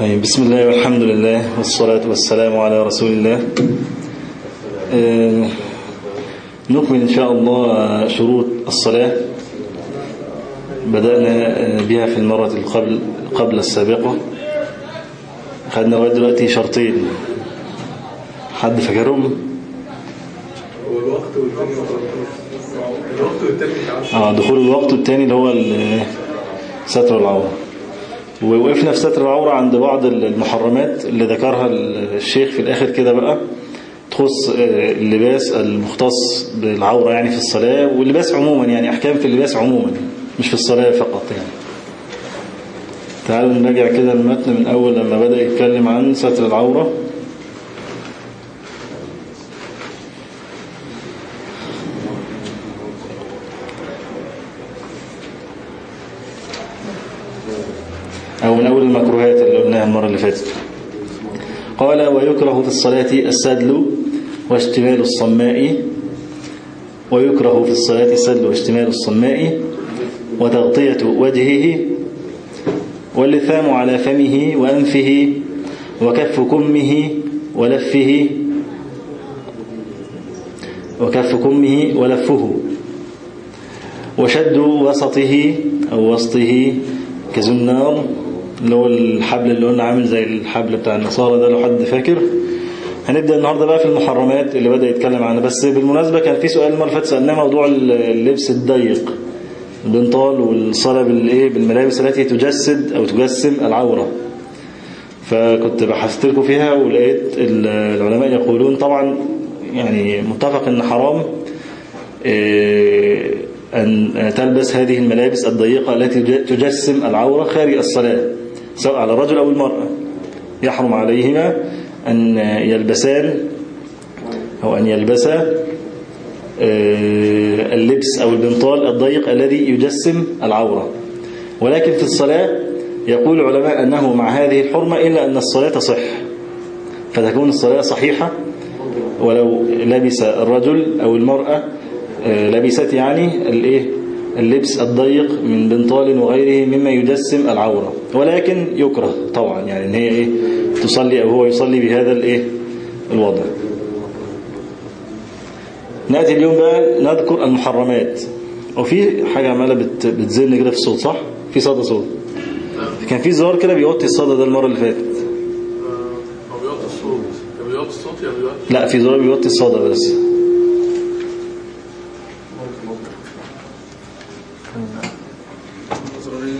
طيب بسم الله والحمد لله والصلاة والسلام على رسول الله. آه، نكمل إن شاء الله شروط الصلاة. بدأنا آه، بها في المرة قبل قبل السابقة. خدنا لغاية دلوقتي شرطين. حد فاكرهم؟ هو الوقت والتاني الوقت والتاني آه دخول الوقت الثاني اللي هو ستر العورة. ووقفنا في ستر العورة عند بعض المحرمات اللي ذكرها الشيخ في الآخر كده بقى تخص آه، اللباس المختص بالعورة يعني في الصلاة واللباس عموما يعني أحكام في اللباس عموما مش في الصلاة فقط يعني. تعالوا نراجع كده المتن من أول لما بدأ يتكلم عن ستر العورة أو من أول المكروهات اللي قلناها المرة اللي فاتت قال ويكره في الصلاة السدل واشتمال الصماء ويكره في الصلاة السدل واشتمال الصماء وتغطية وجهه واللثام على فمه وأنفه وكف كمه ولفه وكف كمه ولفه وشد وسطه أو وسطه كزنار اللي هو الحبل اللي قلنا عامل زي الحبل بتاع النصارى ده لو حد فاكر. هنبدأ النهاردة بقى في المحرمات اللي بدأ يتكلم عنها. بس بالمناسبة كان في سؤال المرة اللي فاتت سألناه موضوع اللبس الضيق البنطال والصلاة بالايه بالملابس التي تجسد أو تجسم العورة. فكنت بحثت لكم فيها ولقيت العلماء يقولون طبعا يعني متفق إن حرام إيه، أن تلبس هذه الملابس الضيقة التي تجسم العورة خارج الصلاة. سواء على الرجل أو المرأة. يحرم عليهما أن يلبسان أو أن يلبسا آه، اللبس أو البنطال الضيق الذي يجسم العورة. ولكن في الصلاة يقول العلماء أنه مع هذه الحرمة إلا أن الصلاة تصح فتكون الصلاة صحيحة ولو لبس الرجل أو المرأة آه، لبست يعني الإيه؟ اللبس الضيق من بنطال وغيره مما يجسم العورة. ولكن يكره طبعا يعني إن هي إيه؟ تصلي أو هو يصلي بهذا الإيه؟ الوضع. نأتي اليوم بقى نذكر المحرمات. وفي حاجة عمالة بت- بتزن كده في الصوت صح؟ في صدى صوت. كان في زرار كده بيوطي الصدى ده المرة اللي فاتت. هو بيوطي الصوت. يا بيوطي الصوت يا بيوطي؟ لا في زرار بيوطي الصدى بس زرارين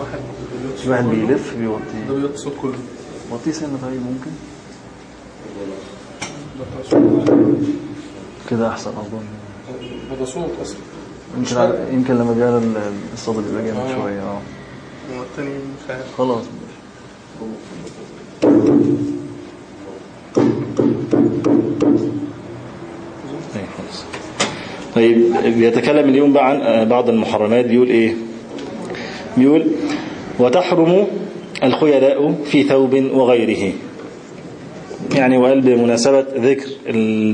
واحد بيوطي في واحد بيلف. بيوطي. ده بيوطي الصوت كله. وطي سنة طيب ممكن؟ كده أحسن أظن. ده صوت أصلا. يمكن يمكن لما بيعلى ال- الصدى بيبقى جامد آه. شوية آه. هو التاني مش عارف خلاص. طيب خلاص. طيب بيتكلم اليوم بقى عن آه، بعض المحرمات. بيقول إيه؟ بيقول وتحرم الخيلاء في ثوب وغيره. يعني وقال بمناسبة ذكر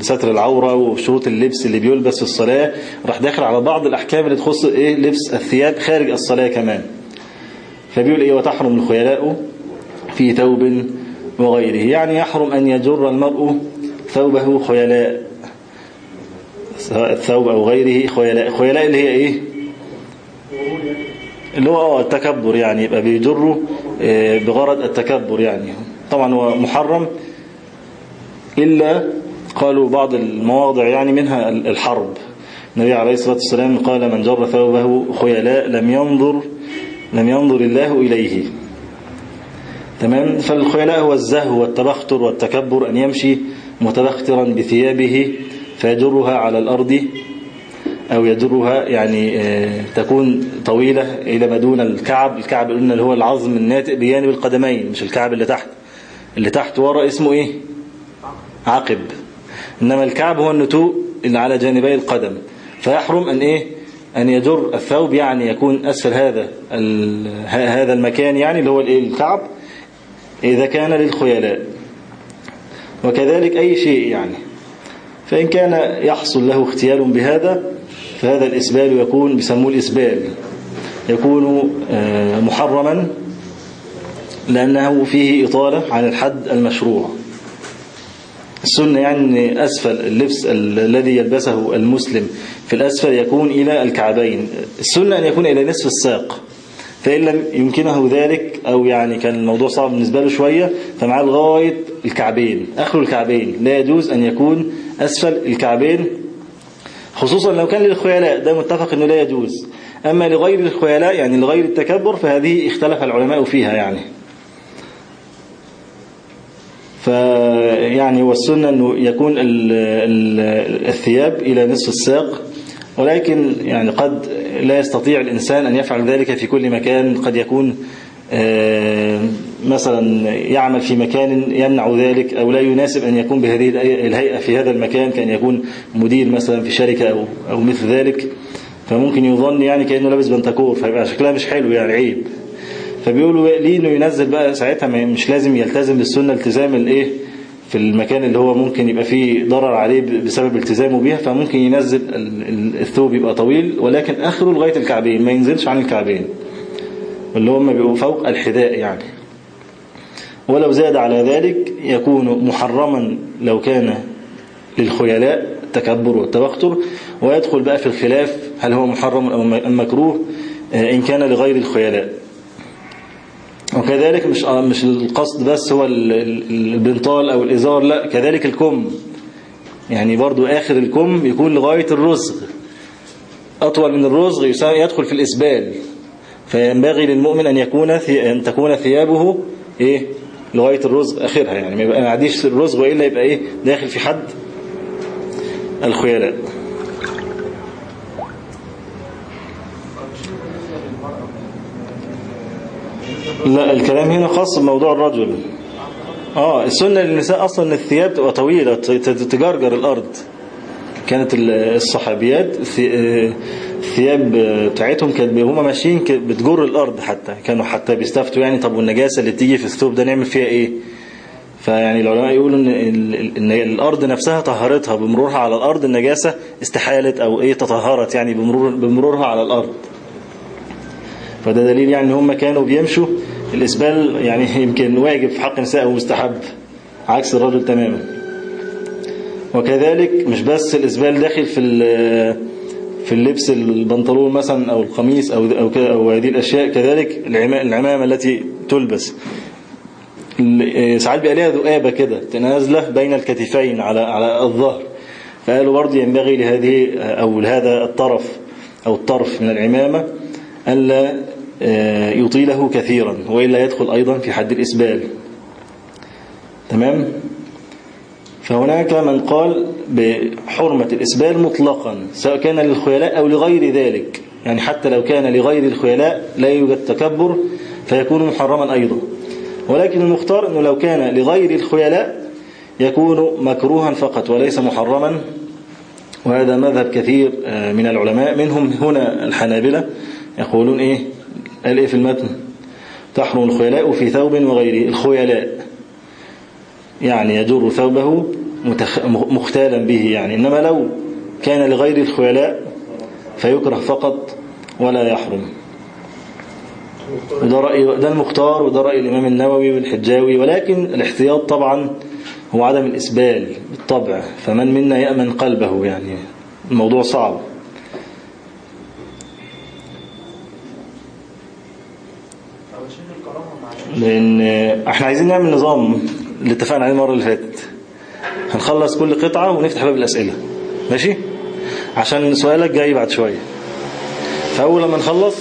ستر العورة وشروط اللبس اللي بيلبس في الصلاة راح داخل على بعض الأحكام اللي تخص إيه لبس الثياب خارج الصلاة كمان. فبيقول إيه وتحرم الخيلاء في ثوب وغيره. يعني يحرم أن يجر المرء ثوبه خيلاء سواء الثوب أو غيره خيلاء. خيلاء اللي هي إيه؟ اللي هو التكبر يعني يبقى بيجره آه، بغرض التكبر يعني. طبعا هو محرم إلا قالوا بعض المواضع يعني منها الحرب. النبي عليه الصلاة والسلام قال من جر ثوبه خيلاء لم ينظر لم ينظر الله إليه. تمام؟ فالخيلاء هو الزهو والتبختر والتكبر أن يمشي متبخترا بثيابه فيجرها على الأرض. أو يجرها يعني آه، تكون طويلة إلى ما دون الكعب. الكعب قلنا اللي هو العظم الناتئ بجانب القدمين مش الكعب اللي تحت. اللي تحت ورا اسمه إيه؟ عقب. إنما الكعب هو النتوء اللي على جانبي القدم. فيحرم أن إيه؟ أن يجر الثوب يعني يكون أسفل هذا هذا المكان يعني اللي هو الكعب. إذا كان للخيلاء. وكذلك أي شيء يعني. فإن كان يحصل له اختيال بهذا فهذا الإسبال يكون بيسموه الإسبال. يكون آه، محرما لأنه فيه إطالة عن الحد المشروع. السنة يعني أسفل اللبس ال- الذي يلبسه المسلم في الأسفل يكون إلى الكعبين. السنة أن يكون إلى نصف الساق. فإن لم يمكنه ذلك أو يعني كان الموضوع صعب بالنسبة له شوية فمعاه لغاية الكعبين آخر الكعبين. لا يجوز أن يكون أسفل الكعبين خصوصا لو كان للخيلاء ده متفق أنه لا يجوز. أما لغير الخيلاء يعني لغير التكبر فهذه اختلف العلماء فيها يعني. فيعني والسنة أنه يكون ال- ال- الثياب إلى نصف الساق ولكن يعني قد لا يستطيع الإنسان أن يفعل ذلك في كل مكان قد يكون آه، مثلا يعمل في مكان يمنع ذلك أو لا يناسب أن يكون بهذه الهيئة- في هذا المكان كأن يكون مدير مثلا في شركة أو, أو مثل ذلك. فممكن يظن يعني كأنه لابس بنتكور فيبقى شكلها مش حلو يعني عيب. فبيقولوا ليه إنه ينزل بقى ساعتها؟ مش لازم يلتزم بالسنة التزام الإيه؟ في المكان اللي هو ممكن يبقى فيه ضرر عليه بسبب التزامه بيها فممكن ينزل ال- ال- الثوب يبقى طويل ولكن آخره لغاية الكعبين ما ينزلش عن الكعبين. اللي هم بيبقوا فوق الحذاء يعني. ولو زاد على ذلك يكون محرما لو كان للخيلاء التكبر والتبختر ويدخل بقى في الخلاف هل هو محرم أو مكروه آه، إن كان لغير الخيلاء. وكذلك مش آه، مش القصد بس هو ال- ال- البنطال أو الإزار لا كذلك الكم. يعني برضو آخر الكم يكون لغاية الرزغ أطول من الرزغ يدخل في الإسبال. فينبغي للمؤمن أن يكون. أن تكون ثيابه إيه؟ لغاية الرزغ آخرها يعني. ما يبقى ما يعديش الرزغ وإلا يبقى إيه؟ داخل في حد الخيلاء لا الكلام هنا خاص بموضوع الرجل. آه السنة للنساء أصلا إن الثياب تبقى طويلة تجرجر الأرض. كانت ال- الصحابيات آه، الثياب بتاعتهم كانت هما ماشيين بتجر الأرض حتى. كانوا حتى بيستفتوا يعني طب والنجاسة اللي بتيجي في الثوب ده نعمل فيها إيه؟ فيعني العلماء يقولوا إن الأرض نفسها طهرتها بمرورها على الأرض النجاسة استحالت أو إيه تطهرت يعني بمرور بمرورها على الأرض. فده دليل يعني إن هم كانوا بيمشوا. الإسبال يعني يمكن واجب في حق النساء أو مستحب عكس الرجل تماما. وكذلك مش بس الإسبال داخل في في اللبس البنطلون مثلا أو القميص أو أو كده- أو هذه الأشياء كذلك العما- العمامة التي تلبس. ال- ساعات بيبقى ليها ذؤابة كده نازلة بين الكتفين على على الظهر. فقالوا برضه ينبغي لهذه أو لهذا الطرف أو الطرف من العمامة ألا آه، يطيله كثيرا وإلا يدخل أيضا في حد الإسبال. تمام؟ فهناك من قال بحرمة الإسبال مطلقا سواء كان للخيلاء أو لغير ذلك. يعني حتى لو كان لغير الخيلاء لا يوجد تكبر فيكون محرما أيضا. ولكن المختار أنه لو كان لغير الخيلاء يكون مكروها فقط وليس محرما. وهذا مذهب كثير آه، من العلماء. منهم هنا الحنابلة يقولون إيه؟ قال إيه في المتن؟ تحرم الخيلاء في ثوب وغيره. الخيلاء يعني يجر ثوبه. مختالا به يعني. إنما لو كان لغير الخيلاء فيكره فقط ولا يحرم. وده رأي ده المختار وده رأي الإمام النووي والحجاوي. ولكن الاحتياط طبعا هو عدم الإسبال بالطبع فمن منا يأمن قلبه يعني. الموضوع صعب. لأن إحنا عايزين نعمل نظام اللي اتفقنا عليه المرة اللي فاتت. هنخلص كل قطعة ونفتح باب الأسئلة ماشي عشان سؤالك جاي بعد شوية فأول لما نخلص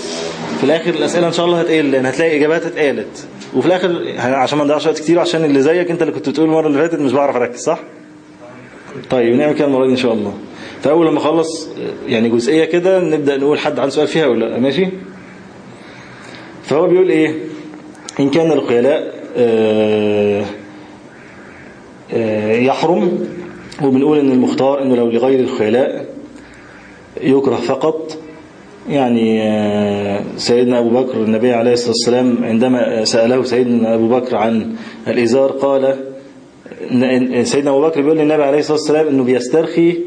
في الآخر الأسئلة إن شاء الله هتقل لأن هتلاقي إجابات اتقالت وفي الآخر عشان ما نضيعش وقت كتير عشان اللي زيك أنت اللي كنت بتقول المرة اللي فاتت مش بعرف أركز صح؟ طيب نعمل كده المرة دي إن شاء الله فأول لما أخلص يعني جزئية كده نبدأ نقول حد عنده سؤال فيها ولا لأ ماشي؟ فهو بيقول إيه؟ إن كان الخيلاء آه، آه، يحرم وبنقول إن المختار إنه لو لغير الخيلاء يكره فقط. يعني آه، سيدنا أبو بكر النبي عليه الصلاة والسلام عندما سأله سيدنا أبو بكر عن الإزار قال سيدنا أبو بكر بيقول للنبي عليه الصلاة والسلام أنه بيسترخي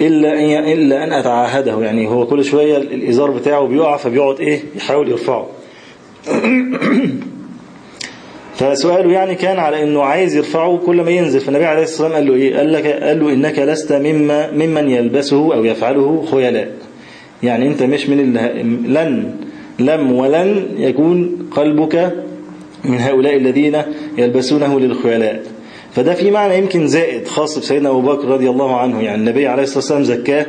إلا أن إلا أن أتعاهده. يعني هو كل شوية الإزار بتاعه بيقع فبيقعد إيه؟ يحاول يرفعه. فسؤاله يعني كان على إنه عايز يرفعه كل ما ينزل. فالنبي عليه الصلاة والسلام قال له إيه؟ قال, لك قال له إنك لست مما ممن يلبسه أو يفعله خيلاء. يعني أنت مش من لن لم ولن يكون قلبك من هؤلاء الذين يلبسونه للخيلاء. فده في معنى يمكن زائد خاص بسيدنا أبو بكر رضي الله عنه. يعني النبي عليه الصلاة والسلام زكاه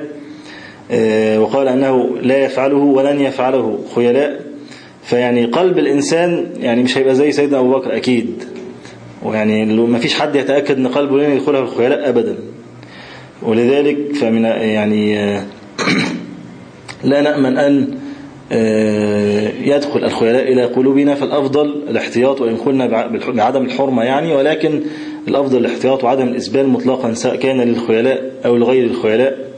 وقال أنه لا يفعله ولن يفعله خيلاء. فيعني قلب الإنسان يعني مش هيبقى زي سيدنا أبو بكر أكيد. ويعني ما فيش حد يتأكد أن قلبه لن يدخلها الخيلاء أبدا. ولذلك فمن يعني لا نأمن أن يدخل الخيلاء إلى قلوبنا فالأفضل الاحتياط وإن قلنا بعدم الحرمة يعني ولكن الأفضل الاحتياط وعدم الإسبال مطلقا سواء كان للخيلاء أو لغير الخيلاء.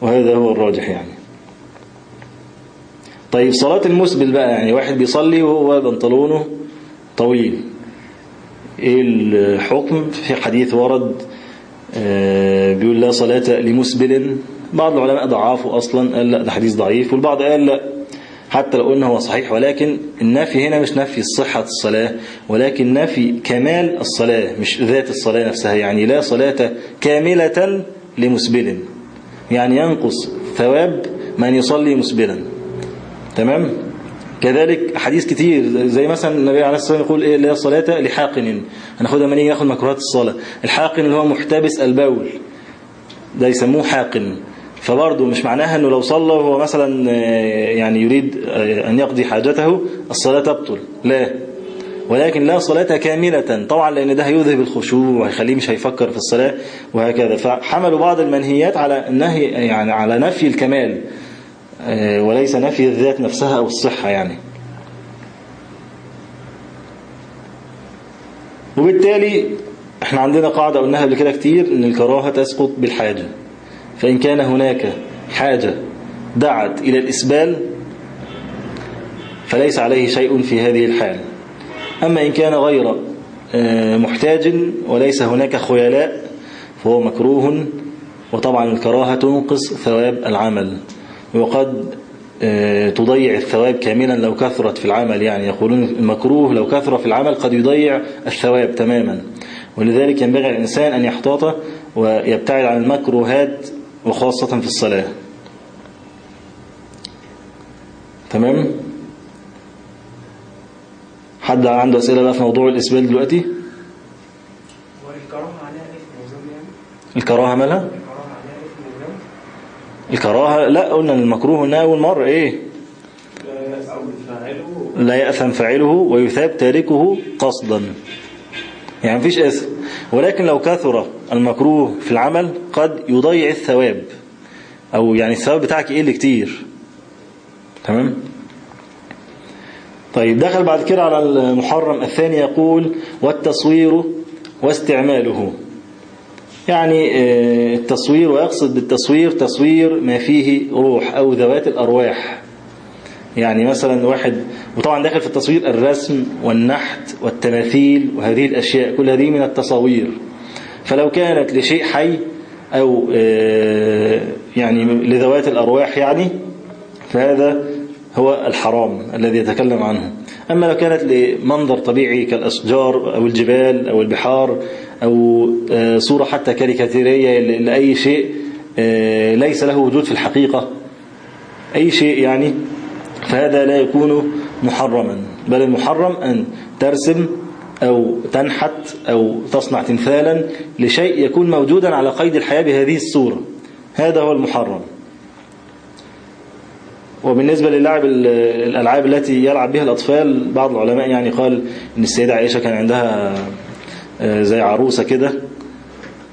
وهذا هو الراجح يعني. طيب صلاة المسبل بقى يعني واحد بيصلي وهو بنطلونه طويل. إيه الحكم؟ في حديث ورد بيقول لا صلاة لمسبل. بعض العلماء ضعافوا أصلا قال لا ده حديث ضعيف. والبعض قال لا حتى لو قلنا هو صحيح ولكن النفي هنا مش نفي صحة الصلاة ولكن نفي كمال الصلاة مش ذات الصلاة نفسها. يعني لا صلاة كاملة لمسبل. يعني ينقص ثواب من يصلي مسبلا. تمام؟ كذلك حديث كتير زي مثلا النبي عليه الصلاة والسلام يقول إيه؟ لا صلاة لحاقن. هناخدها من ناخد مكروهات الصلاة. الحاقن اللي هو محتبس البول ده يسموه حاقن. فبرضه مش معناها إنه لو صلى وهو مثلا يعني يريد أن يقضي حاجته الصلاة تبطل. لا. ولكن لا صلاة كاملة. طبعا لأن ده هيذهب الخشوع وهيخليه مش هيفكر في الصلاة وهكذا. فحملوا بعض المنهيات على النهي يعني على نفي الكمال. وليس نفي الذات نفسها أو الصحة يعني. وبالتالي إحنا عندنا قاعدة قلناها قبل كده كتير إن الكراهة تسقط بالحاجة. فإن كان هناك حاجة دعت إلى الإسبال فليس عليه شيء في هذه الحال. أما إن كان غير محتاج وليس هناك خيلاء فهو مكروه وطبعا الكراهة تنقص ثواب العمل. وقد تضيع الثواب كاملا لو كثرت في العمل يعني. يقولون المكروه لو كثر في العمل قد يضيع الثواب تماما. ولذلك ينبغي الإنسان أن يحتاط ويبتعد عن المكروهات وخاصة في الصلاة. تمام؟ حد عنده أسئلة بقى في موضوع الإسبال دلوقتي؟ وذنب يعني؟ الكراهة مالها الكراهة عليها إثم وذنب؟ الكراهة لا قلنا المكروه هنا أول مرة إيه؟ لا يأثم فاعله ويثاب تاركه قصدا. يعني مفيش إثم. ولكن لو كثر المكروه في العمل قد يضيع الثواب. أو يعني الثواب بتاعك يقل كتير. تمام؟ طيب دخل بعد كده على المحرم الثاني يقول والتصوير واستعماله. يعني التصوير ويقصد بالتصوير تصوير ما فيه روح أو ذوات الأرواح. يعني مثلا واحد وطبعا داخل في التصوير الرسم والنحت والتماثيل وهذه الأشياء كل هذه من التصاوير. فلو كانت لشيء حي أو يعني لذوات الأرواح يعني فهذا هو الحرام الذي يتكلم عنه. أما لو كانت لمنظر طبيعي كالأشجار أو الجبال أو البحار أو صورة حتى كاريكاتيرية لأي شيء ليس له وجود في الحقيقة. أي شيء يعني فهذا لا يكون محرما. بل المحرم أن ترسم أو تنحت أو تصنع تمثالا لشيء يكون موجودا على قيد الحياة بهذه الصورة. هذا هو المحرم. وبالنسبة للعب الألعاب التي يلعب بها الأطفال بعض العلماء يعني قال أن السيدة عائشة كان عندها زي عروسة كده.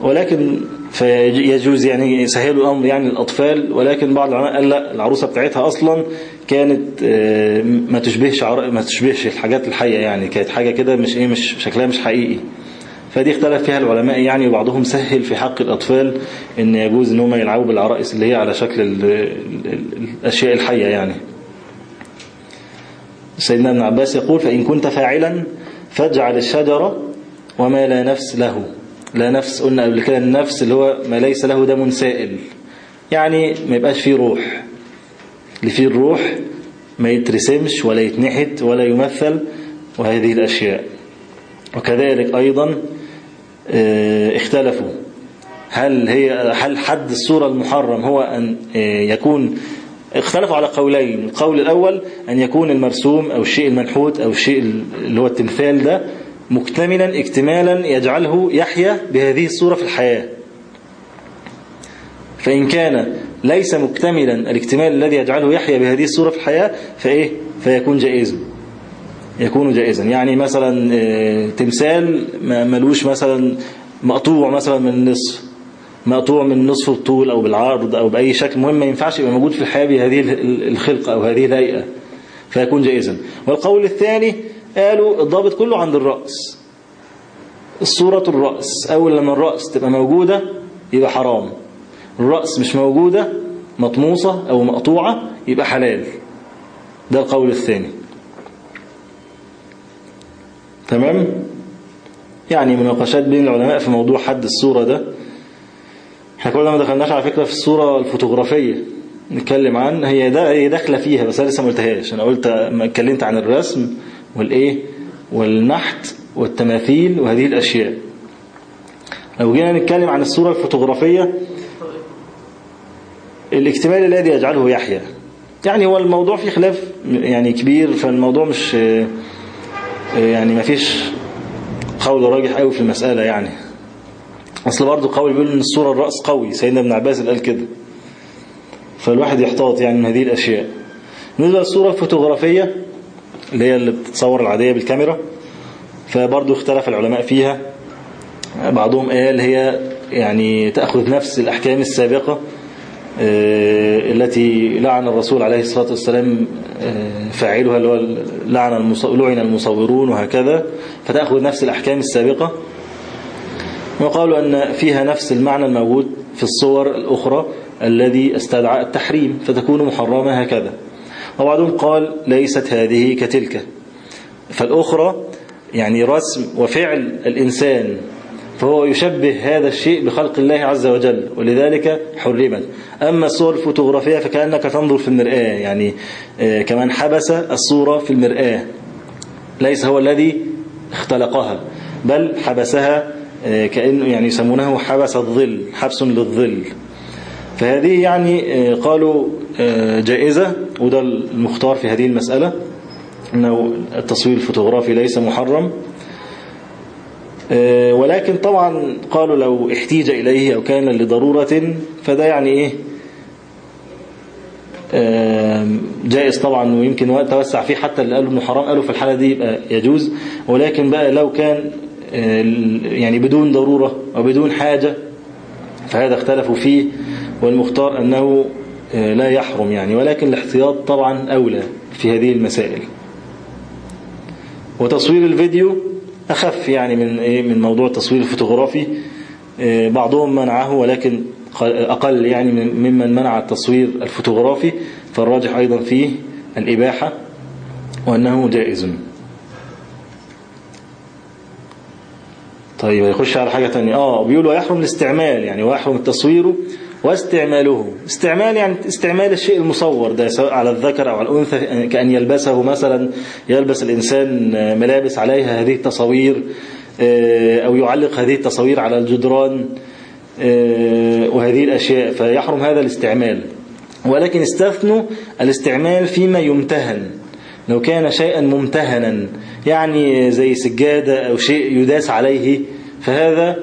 ولكن فيجوز يعني يسهلوا الأمر يعني للأطفال ولكن بعض العلماء قال لا العروسة بتاعتها أصلا كانت ما تشبهش ما تشبهش الحاجات الحية يعني كانت حاجة كده مش إيه مش شكلها مش حقيقي. فدي اختلف فيها العلماء يعني وبعضهم سهل في حق الأطفال إن يجوز إن هم يلعبوا بالعرائس اللي هي على شكل ال ال الأشياء الحية يعني. سيدنا ابن عباس يقول فإن كنت فاعلا فاجعل الشجرة وما لا نفس له لا نفس قلنا قبل كده النفس اللي هو ما ليس له دم سائل يعني ما يبقاش فيه روح. اللي فيه الروح ما يترسمش ولا يتنحت ولا يمثل وهذه الأشياء. وكذلك أيضا اختلفوا. هل هي هل حد الصورة المحرم هو أن آه، يكون اختلفوا على قولين. القول الأول أن يكون المرسوم أو الشيء المنحوت أو الشيء اللي هو التمثال ده مكتملا اكتمالا يجعله يحيا بهذه الصورة في الحياة. فإن كان ليس مكتملا الاكتمال الذي يجعله يحيا بهذه الصورة في الحياة فإيه؟ فيكون جائزا. يكون جائزا. يعني مثلا آه، تمثال ملوش مثلا مقطوع مثلا من النصف مقطوع من نصف الطول أو بالعرض أو بأي شكل. مهم ما ينفعش يبقى موجود في الحياة بهذه ال- الخلقة أو هذه الهيئة فيكون جائزا. والقول الثاني قالوا الضابط كله عند الرأس. الصورة الرأس. أول لما الرأس تبقى موجودة يبقى حرام. الرأس مش موجودة مطموسة أو مقطوعة يبقى حلال. ده القول الثاني. تمام؟ يعني مناقشات بين العلماء في موضوع حد الصورة ده. إحنا كلنا ما دخلناش على فكرة في الصورة الفوتوغرافية. نتكلم عن هي ده هي داخلة فيها بس أنا لسه ما قلتهاش. أنا قلت ما اتكلمت عن الرسم والإيه والنحت والتماثيل وهذه الأشياء. لو جينا نتكلم عن الصورة الفوتوغرافية الاكتمال الذي يجعله يحيى. يعني هو الموضوع فيه خلاف يعني كبير فالموضوع مش يعني ما فيش قول راجح قوي في المسألة يعني. أصل برضه قول بيقول إن الصورة الرأس قوي سيدنا ابن عباس قال كده. فالواحد يحتاط يعني من هذه الأشياء. بالنسبة للصورة الفوتوغرافية اللي هي اللي بتتصور العادية بالكاميرا فبرضه اختلف العلماء فيها. بعضهم قال هي يعني تأخذ نفس الأحكام السابقة التي لعن الرسول عليه الصلاة والسلام فاعلها اللي هو لعن لعن المصورون وهكذا فتأخذ نفس الأحكام السابقة. وقالوا أن فيها نفس المعنى الموجود في الصور الأخرى الذي استدعى التحريم فتكون محرمة هكذا. وبعضهم قال ليست هذه كتلك. فالأخرى يعني رسم وفعل الإنسان فهو يشبه هذا الشيء بخلق الله عز وجل ولذلك حرمت. أما الصور الفوتوغرافية فكأنك تنظر في المرآة يعني كمان حبس الصورة في المرآة. ليس هو الذي اختلقها بل حبسها كأنه يعني يسمونه حبس الظل حبس للظل. فهذه يعني قالوا جائزة. وده المختار في هذه المسألة أنه التصوير الفوتوغرافي ليس محرم. ولكن طبعا قالوا لو احتيج إليه أو كان لضرورة فده يعني إيه؟ جائز طبعا ويمكن توسع فيه حتى اللي قالوا إنه حرام قالوا في الحالة دي يبقى يجوز. ولكن بقى لو كان يعني بدون ضرورة أو بدون حاجة فهذا اختلفوا فيه والمختار أنه لا يحرم يعني. ولكن الاحتياط طبعا أولى في هذه المسائل. وتصوير الفيديو أخف يعني من إيه؟ من موضوع التصوير الفوتوغرافي. بعضهم منعه ولكن أقل يعني ممن منع التصوير الفوتوغرافي. فالراجح أيضا فيه الإباحة وأنه جائز. طيب يخش على حاجة تانية. آه بيقولوا يحرم الاستعمال يعني ويحرم التصوير واستعماله. استعمال يعني استعمال الشيء المصور ده سواء على الذكر أو على الأنثى كأن يلبسه مثلا يلبس الإنسان ملابس عليها هذه التصوير أو يعلق هذه التصوير على الجدران وهذه الأشياء فيحرم هذا الاستعمال. ولكن استثنوا الاستعمال فيما يمتهن. لو كان شيئا ممتهنا يعني زي سجادة أو شيء يداس عليه فهذا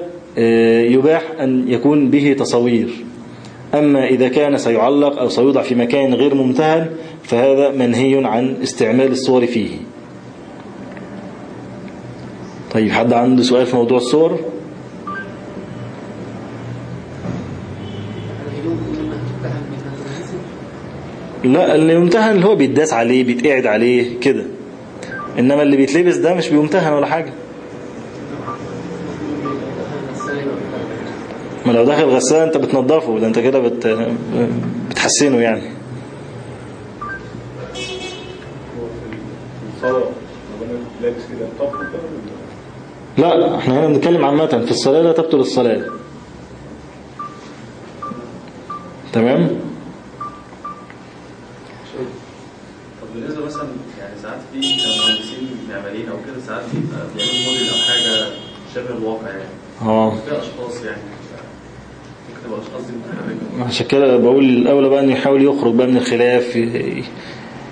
يباح أن يكون به تصوير أما إذا كان سيعلق أو سيوضع في مكان غير ممتهن فهذا منهي عن استعمال الصور فيه. طيب حد عنده سؤال في موضوع الصور؟ لا اللي يمتهن اللي هو بيتداس عليه بيتقعد عليه كده. إنما اللي بيتلبس ده مش بيمتهن ولا حاجة. ما لو داخل غسالة انت بتنظفه ده انت كده بت... بتحسنه يعني. لا إحنا هنا بنتكلم عامة في الصلاة لا تبطل الصلاة. تمام؟ طب بالنسبة مثلا يعني ساعات في مهندسين معماريين أو كده ساعات بيعملوا موديل أو حاجة شبه الواقع يعني. آه. فيها أشخاص يعني ممكن تبقى الاشخاص دي متحركه عشان كده بقول الأولى بقى أنه يحاول يخرج بقى من الخلاف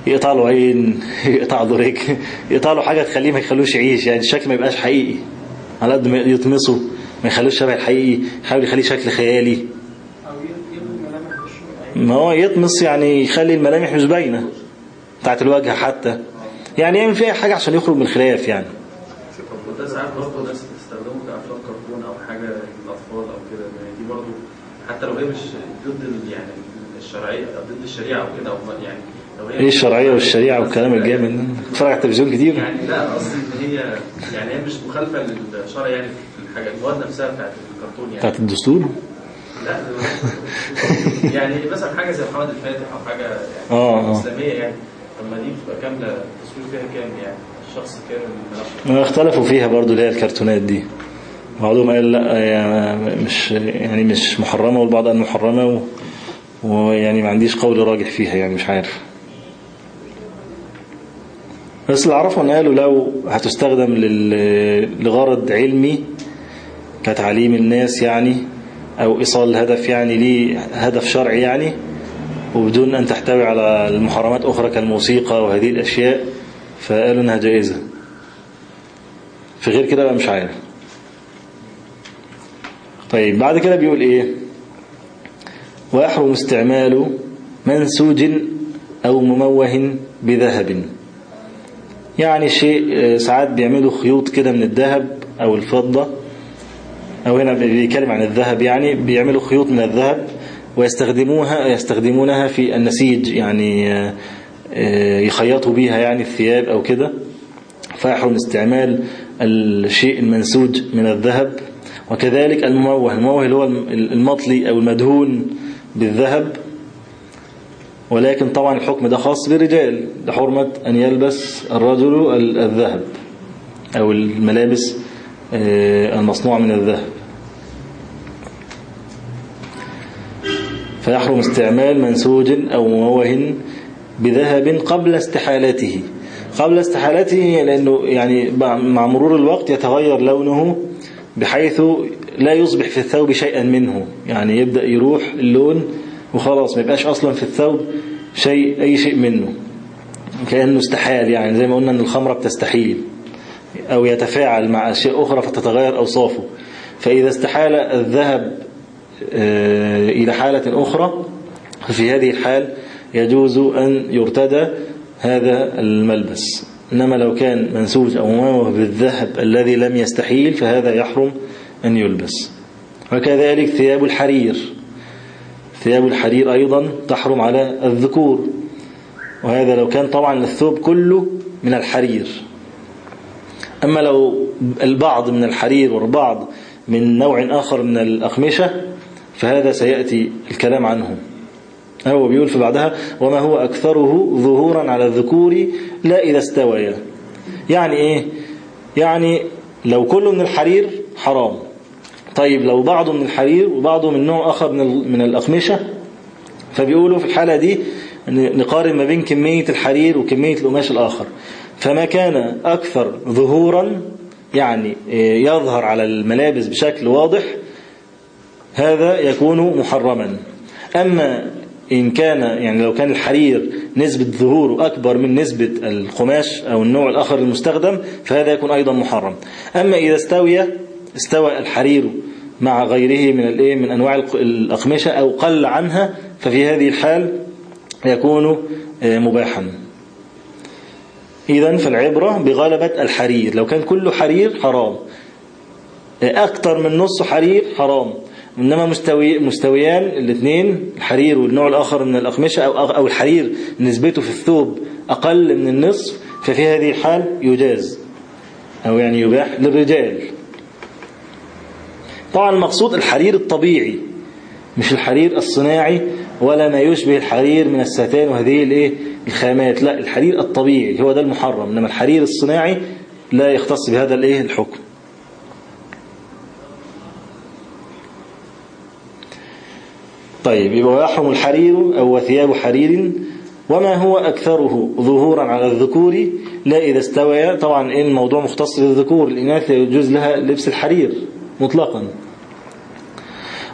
يقطع له عين يقطع له رجل يقطع له حاجة تخليه ما يخلوش يعيش يعني الشكل ما يبقاش حقيقي. على قد ما يطمسه ما يخلوش شبه الحقيقي يحاول يخليه شكل خيالي. ما هو يطمس يعني يخلي الملامح مش باينة بتاعت الوجه حتى. يعني يعمل فيها حاجة عشان يخرج من الخلاف يعني وده ساعات برضه ناس بتستخدمه كافلام كرتون أو حاجة للاطفال أو كده يعني دي برضه حتى لو هي مش ضد يعني الشرعيه ضد الشريعة أو كده أو ما- يعني لو هي إيه الشرعية والشريعة والكلام الجامد ده؟ بتتفرج على التلفزيون كتير. يعني لا قصدي إن هي يعني هي مش مخالفة للشرع يعني في الحاجة المواد نفسها بتاعت الكرتون يعني. بتاعت الدستور؟ لا يعني مثلا حاجة زي محمد الفاتح أو حاجة يعني آه آه. إسلامية يعني طب ما دي بتبقى كاملة التصوير فيها كام يعني؟ الشخص كامل الملامح اختلفوا فيها برضو اللي هي الكرتونات دي. بعضهم قال لا يا مش يعني مش محرمة والبعض قال محرمة ويعني ما عنديش قول راجح فيها يعني مش عارف. بس اللي أعرفه إن قالوا لو هتستخدم لغرض علمي كتعليم الناس يعني أو إيصال هدف يعني ليه هدف شرعي يعني وبدون أن تحتوي على المحرمات أخرى كالموسيقى وهذه الأشياء فقالوا إنها جائزة. في غير كده بقى مش عارف. طيب بعد كده بيقول إيه؟ ويحرم استعمال منسوج أو مموه بذهب. يعني شيء آه، ساعات بيعملوا خيوط كده من الذهب أو الفضة أو هنا بيتكلم عن الذهب يعني بيعملوا خيوط من الذهب ويستخدموها يستخدمونها في النسيج يعني آه، آه، يخيطوا بيها يعني الثياب أو كده. فيحرم استعمال الشيء المنسوج من الذهب. وكذلك المموه. المموه اللي هو المطلي أو المدهون بالذهب. ولكن طبعا الحكم ده خاص بالرجال. لحرمة أن يلبس الرجل ال- الذهب أو الملابس آه، المصنوعة من الذهب. فيحرم استعمال منسوج أو مموه بذهب قبل استحالته. قبل استحالته لأنه يعني مع مرور الوقت يتغير لونه بحيث لا يصبح في الثوب شيئا منه. يعني يبدأ يروح اللون وخلاص ما يبقاش أصلا في الثوب شيء أي شيء منه. كأنه استحال يعني زي ما قلنا أن الخمرة بتستحيل أو يتفاعل مع أشياء أخرى فتتغير أوصافه. فإذا استحال الذهب آه، إلى حالة أخرى في هذه الحال يجوز أن يرتدى هذا الملبس. إنما لو كان منسوج أو مموه بالذهب الذي لم يستحيل فهذا يحرم أن يلبس. وكذلك ثياب الحرير. ثياب الحرير أيضا تحرم على الذكور. وهذا لو كان طبعا الثوب كله من الحرير. أما لو البعض من الحرير والبعض من نوع آخر من الأقمشة فهذا سيأتي الكلام عنه. هو بيقول في بعدها وما هو أكثره ظهورا على الذكور لا إذا استويا يعني إيه؟ يعني لو كله من الحرير حرام. طيب لو بعضه من الحرير وبعضه من نوع آخر من من الأقمشة؟ فبيقولوا في الحالة دي نقارن ما بين كمية الحرير وكمية القماش الآخر. فما كان أكثر ظهورا يعني إيه، يظهر على الملابس بشكل واضح هذا يكون محرما. أما إن كان يعني لو كان الحرير نسبة ظهوره أكبر من نسبة القماش أو النوع الآخر المستخدم فهذا يكون أيضا محرم. أما إذا استوي استوى الحرير مع غيره من الإيه من أنواع الأقمشة أو قل عنها ففي هذه الحال يكون آه، مباحا. إذا فالعبرة بغلبة الحرير. لو كان كله حرير حرام أكتر من نص حرير حرام. إنما مستوي مستويان الاثنين الحرير والنوع الآخر من الأقمشة أو أو الحرير نسبته في الثوب أقل من النصف ففي هذه الحال يجاز أو يعني يباح للرجال. طبعا المقصود الحرير الطبيعي مش الحرير الصناعي ولا ما يشبه الحرير من الستان وهذه الإيه؟ الخامات لا الحرير الطبيعي هو ده المحرم إنما الحرير الصناعي لا يختص بهذا الإيه؟ الحكم. طيب يبقى يحرم الحرير أو ثياب حرير. وما هو أكثره ظهورا على الذكور؟ لا إذا استوى طبعا إيه الموضوع مختص للذكور الإناث يجوز لها لبس الحرير مطلقا.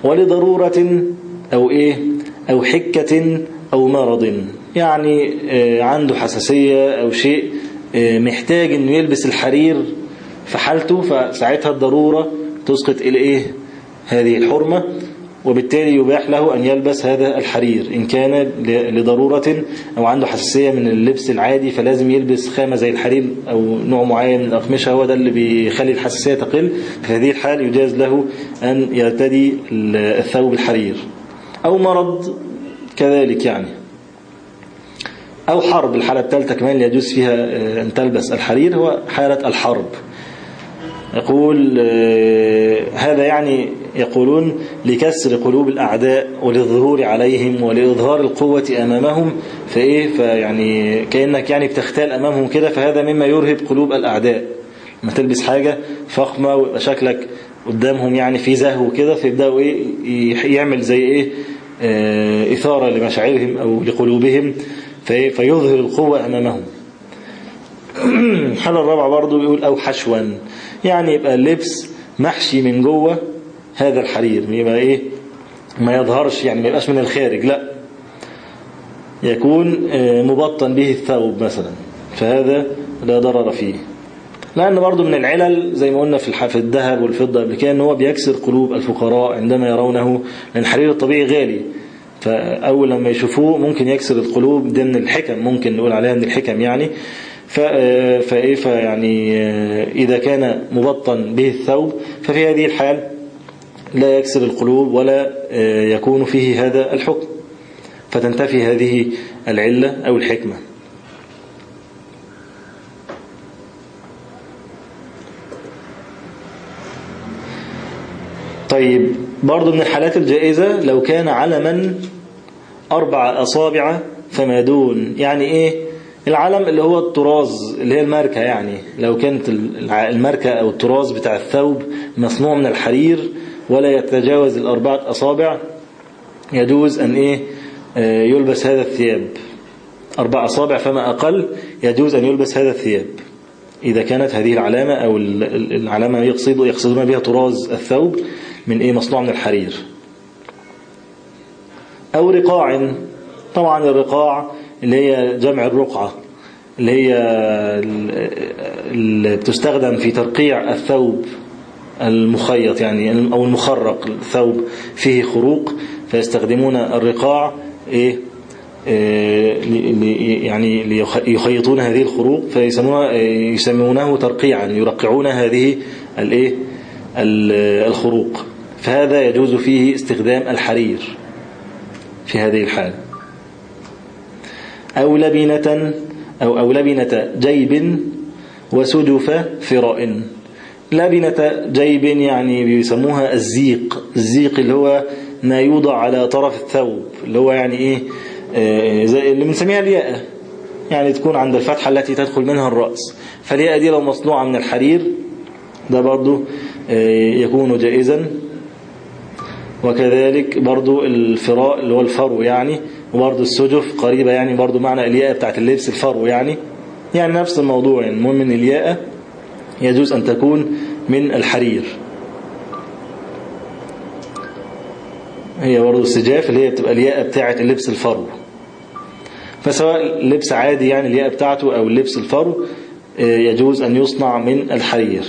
ولضرورة أو إيه؟ أو حكة أو مرض. يعني آه، عنده حساسية أو شيء آه، محتاج أنه يلبس الحرير في حالته فساعتها الضرورة تسقط الإيه هذه الحرمة. وبالتالي يباح له أن يلبس هذا الحرير إن كان لضرورة أو عنده حساسية من اللبس العادي فلازم يلبس خامة زي الحرير أو نوع معين من الأقمشة هو ده اللي بيخلي الحساسية تقل. في هذه الحال يجاز له أن يرتدي ال- الثوب الحرير. أو مرض كذلك يعني. أو حرب الحالة الثالثة كمان يجوز فيها آه، أن تلبس الحرير هو حالة الحرب. يقول آه، هذا يعني يقولون لكسر قلوب الأعداء وللظهور عليهم ولإظهار القوة أمامهم فإيه؟ فيعني كأنك يعني بتختال أمامهم كده فهذا مما يرهب قلوب الأعداء. ما تلبس حاجة فخمة ويبقى شكلك قدامهم يعني في زهو كده فيبدأوا إيه؟ يعمل زي إيه؟ آه، إثارة لمشاعرهم أو لقلوبهم فإيه؟ فيظهر القوة أمامهم. الحالة الرابعة برضو بيقول أو حشوا يعني يبقى اللبس محشي من جوه هذا الحرير. يبقى إيه؟ ما يظهرش يعني ما يبقاش من الخارج لا. يكون آه، مبطن به الثوب مثلا. فهذا لا ضرر فيه. لأن برضو من العلل زي ما قلنا في الذهب والفضة قبل كده إن هو بيكسر قلوب الفقراء عندما يرونه لأن الحرير الطبيعي غالي. فأول لما يشوفوه ممكن يكسر القلوب ده من الحكم ممكن نقول عليها من الحكم يعني. آه، فإيه فيعني آه، إذا كان مبطن به الثوب ففي هذه الحال لا يكسر القلوب ولا آه، يكون فيه هذا الحكم. فتنتفي هذه العلة أو الحكمة. طيب برضو من الحالات الجائزة لو كان علما أربع أصابع فما دون. يعني إيه؟ العلم اللي هو الطراز اللي هي الماركة يعني. لو كانت الماركة أو الطراز بتاع الثوب مصنوع من الحرير ولا يتجاوز الأربعة أصابع يجوز أن إيه آه، يلبس هذا الثياب. أربع أصابع فما أقل يجوز أن يلبس هذا الثياب. إذا كانت هذه العلامة أو ال- ال- العلامة يقصد يقصدون بها طراز الثوب من إيه مصنوع من الحرير. أو رقاع طبعا الرقاع اللي هي جمع الرقعة اللي هي ال- اللي بتستخدم في ترقيع الثوب المخيط يعني أو المخرق الثوب فيه خروق فيستخدمون الرقاع إيه إيه، يعني يخيطون هذه الخروق فيسمونها إيه، يسمونه ترقيعا يرقعون هذه الإيه ال- الخروق. فهذا يجوز فيه استخدام الحرير في هذه الحالة. أو لبنة أو أو لبنة جيب وسجف فراء لبنة جيب يعني بيسموها الزيق. الزيق اللي هو ما يوضع على طرف الثوب اللي هو يعني إيه آه، زي اللي بنسميها الياقة يعني تكون عند الفتحة التي تدخل منها الرأس. فالياقة دي لو مصنوعة من الحرير ده برضو آه، يكون جائزا. وكذلك برضو الفراء اللي هو الفرو يعني وبرضو السجف قريبة يعني برضو معنى الياقة بتاعت اللبس الفرو يعني. يعني نفس الموضوع يعني المهم إن الياقة يجوز أن تكون من الحرير. هي برضو السجاف اللي هي بتبقى الياقة بتاعت اللبس الفرو. فسواء لبس عادي يعني الياقة بتاعته أو اللبس الفرو آه، يجوز أن يصنع من الحرير.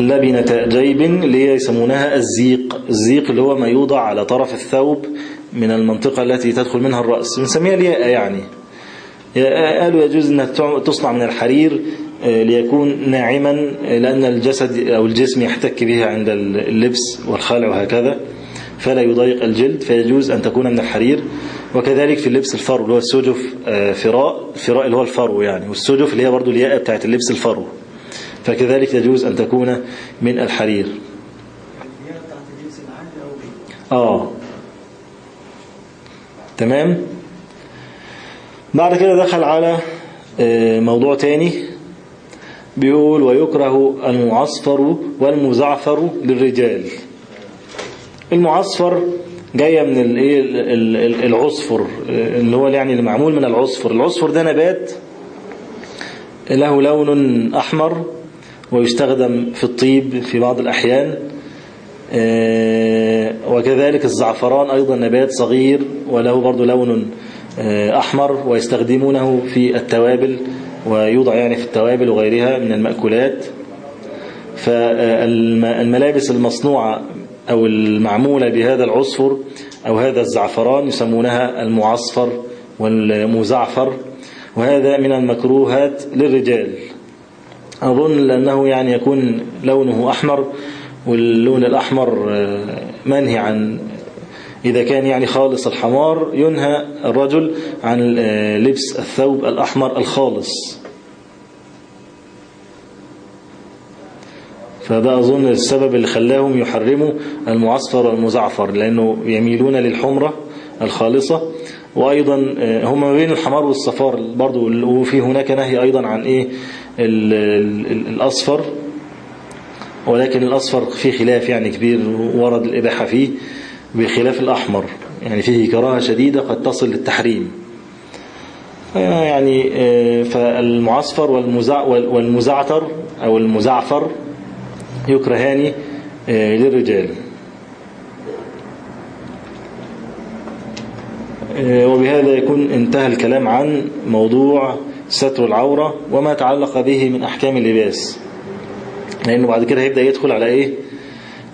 لبنة جيب اللي هي يسمونها الزيق. الزيق اللي هو ما يوضع على طرف الثوب من المنطقة التي تدخل منها الرأس. بنسميها الياقة يعني. قالوا يجوز أنها تصنع من الحرير آه، ليكون ناعما آه، لأن الجسد أو الجسم يحتك بها عند اللبس والخلع وهكذا فلا يضايق الجلد فيجوز أن تكون من الحرير. وكذلك في اللبس الفرو اللي هو السجف آه، فراء فراء اللي هو الفرو يعني والسجف اللي هي برضو الياقة بتاعت اللبس الفرو. فكذلك يجوز أن تكون من الحرير. آه. تمام؟ بعد كده دخل على آه، موضوع تاني. بيقول ويكره المعصفر والمزعفر للرجال. المعصفر جاية من الايه ال- ال- العصفر اللي هو يعني اللي معمول من العصفر. العصفر ده نبات له لون أحمر ويستخدم في الطيب في بعض الأحيان آه، وكذلك الزعفران أيضا نبات صغير وله برضو لون آه، أحمر ويستخدمونه في التوابل ويوضع يعني في التوابل وغيرها من المأكولات. فالملابس المصنوعة أو المعمولة بهذا العصفر أو هذا الزعفران يسمونها المعصفر والمزعفر وهذا من المكروهات للرجال. أظن لأنه يعني يكون لونه أحمر واللون الأحمر آه، منهي عن إذا كان يعني خالص الحمار ينهى الرجل عن لبس الثوب الأحمر الخالص. فده أظن السبب اللي خلاهم يحرموا المعصفر والمزعفر لأنه يميلون للحمرة الخالصة. وأيضا آه، هم ما بين الحمار والصفار برضو وفي هناك نهي أيضا عن إيه؟ ال- ال- ال- الأصفر. ولكن الأصفر فيه خلاف يعني كبير ورد الإباحة فيه. بخلاف الأحمر. يعني فيه كراهة شديدة قد تصل للتحريم. يعني آه، فالمعصفر والمزع وال- والمزعتر أو المزعفر يكرهان آه، للرجال. آه، وبهذا يكون انتهى الكلام عن موضوع ستر العورة وما تعلق به من أحكام اللباس. لأنه بعد كده هيبدأ يدخل على إيه؟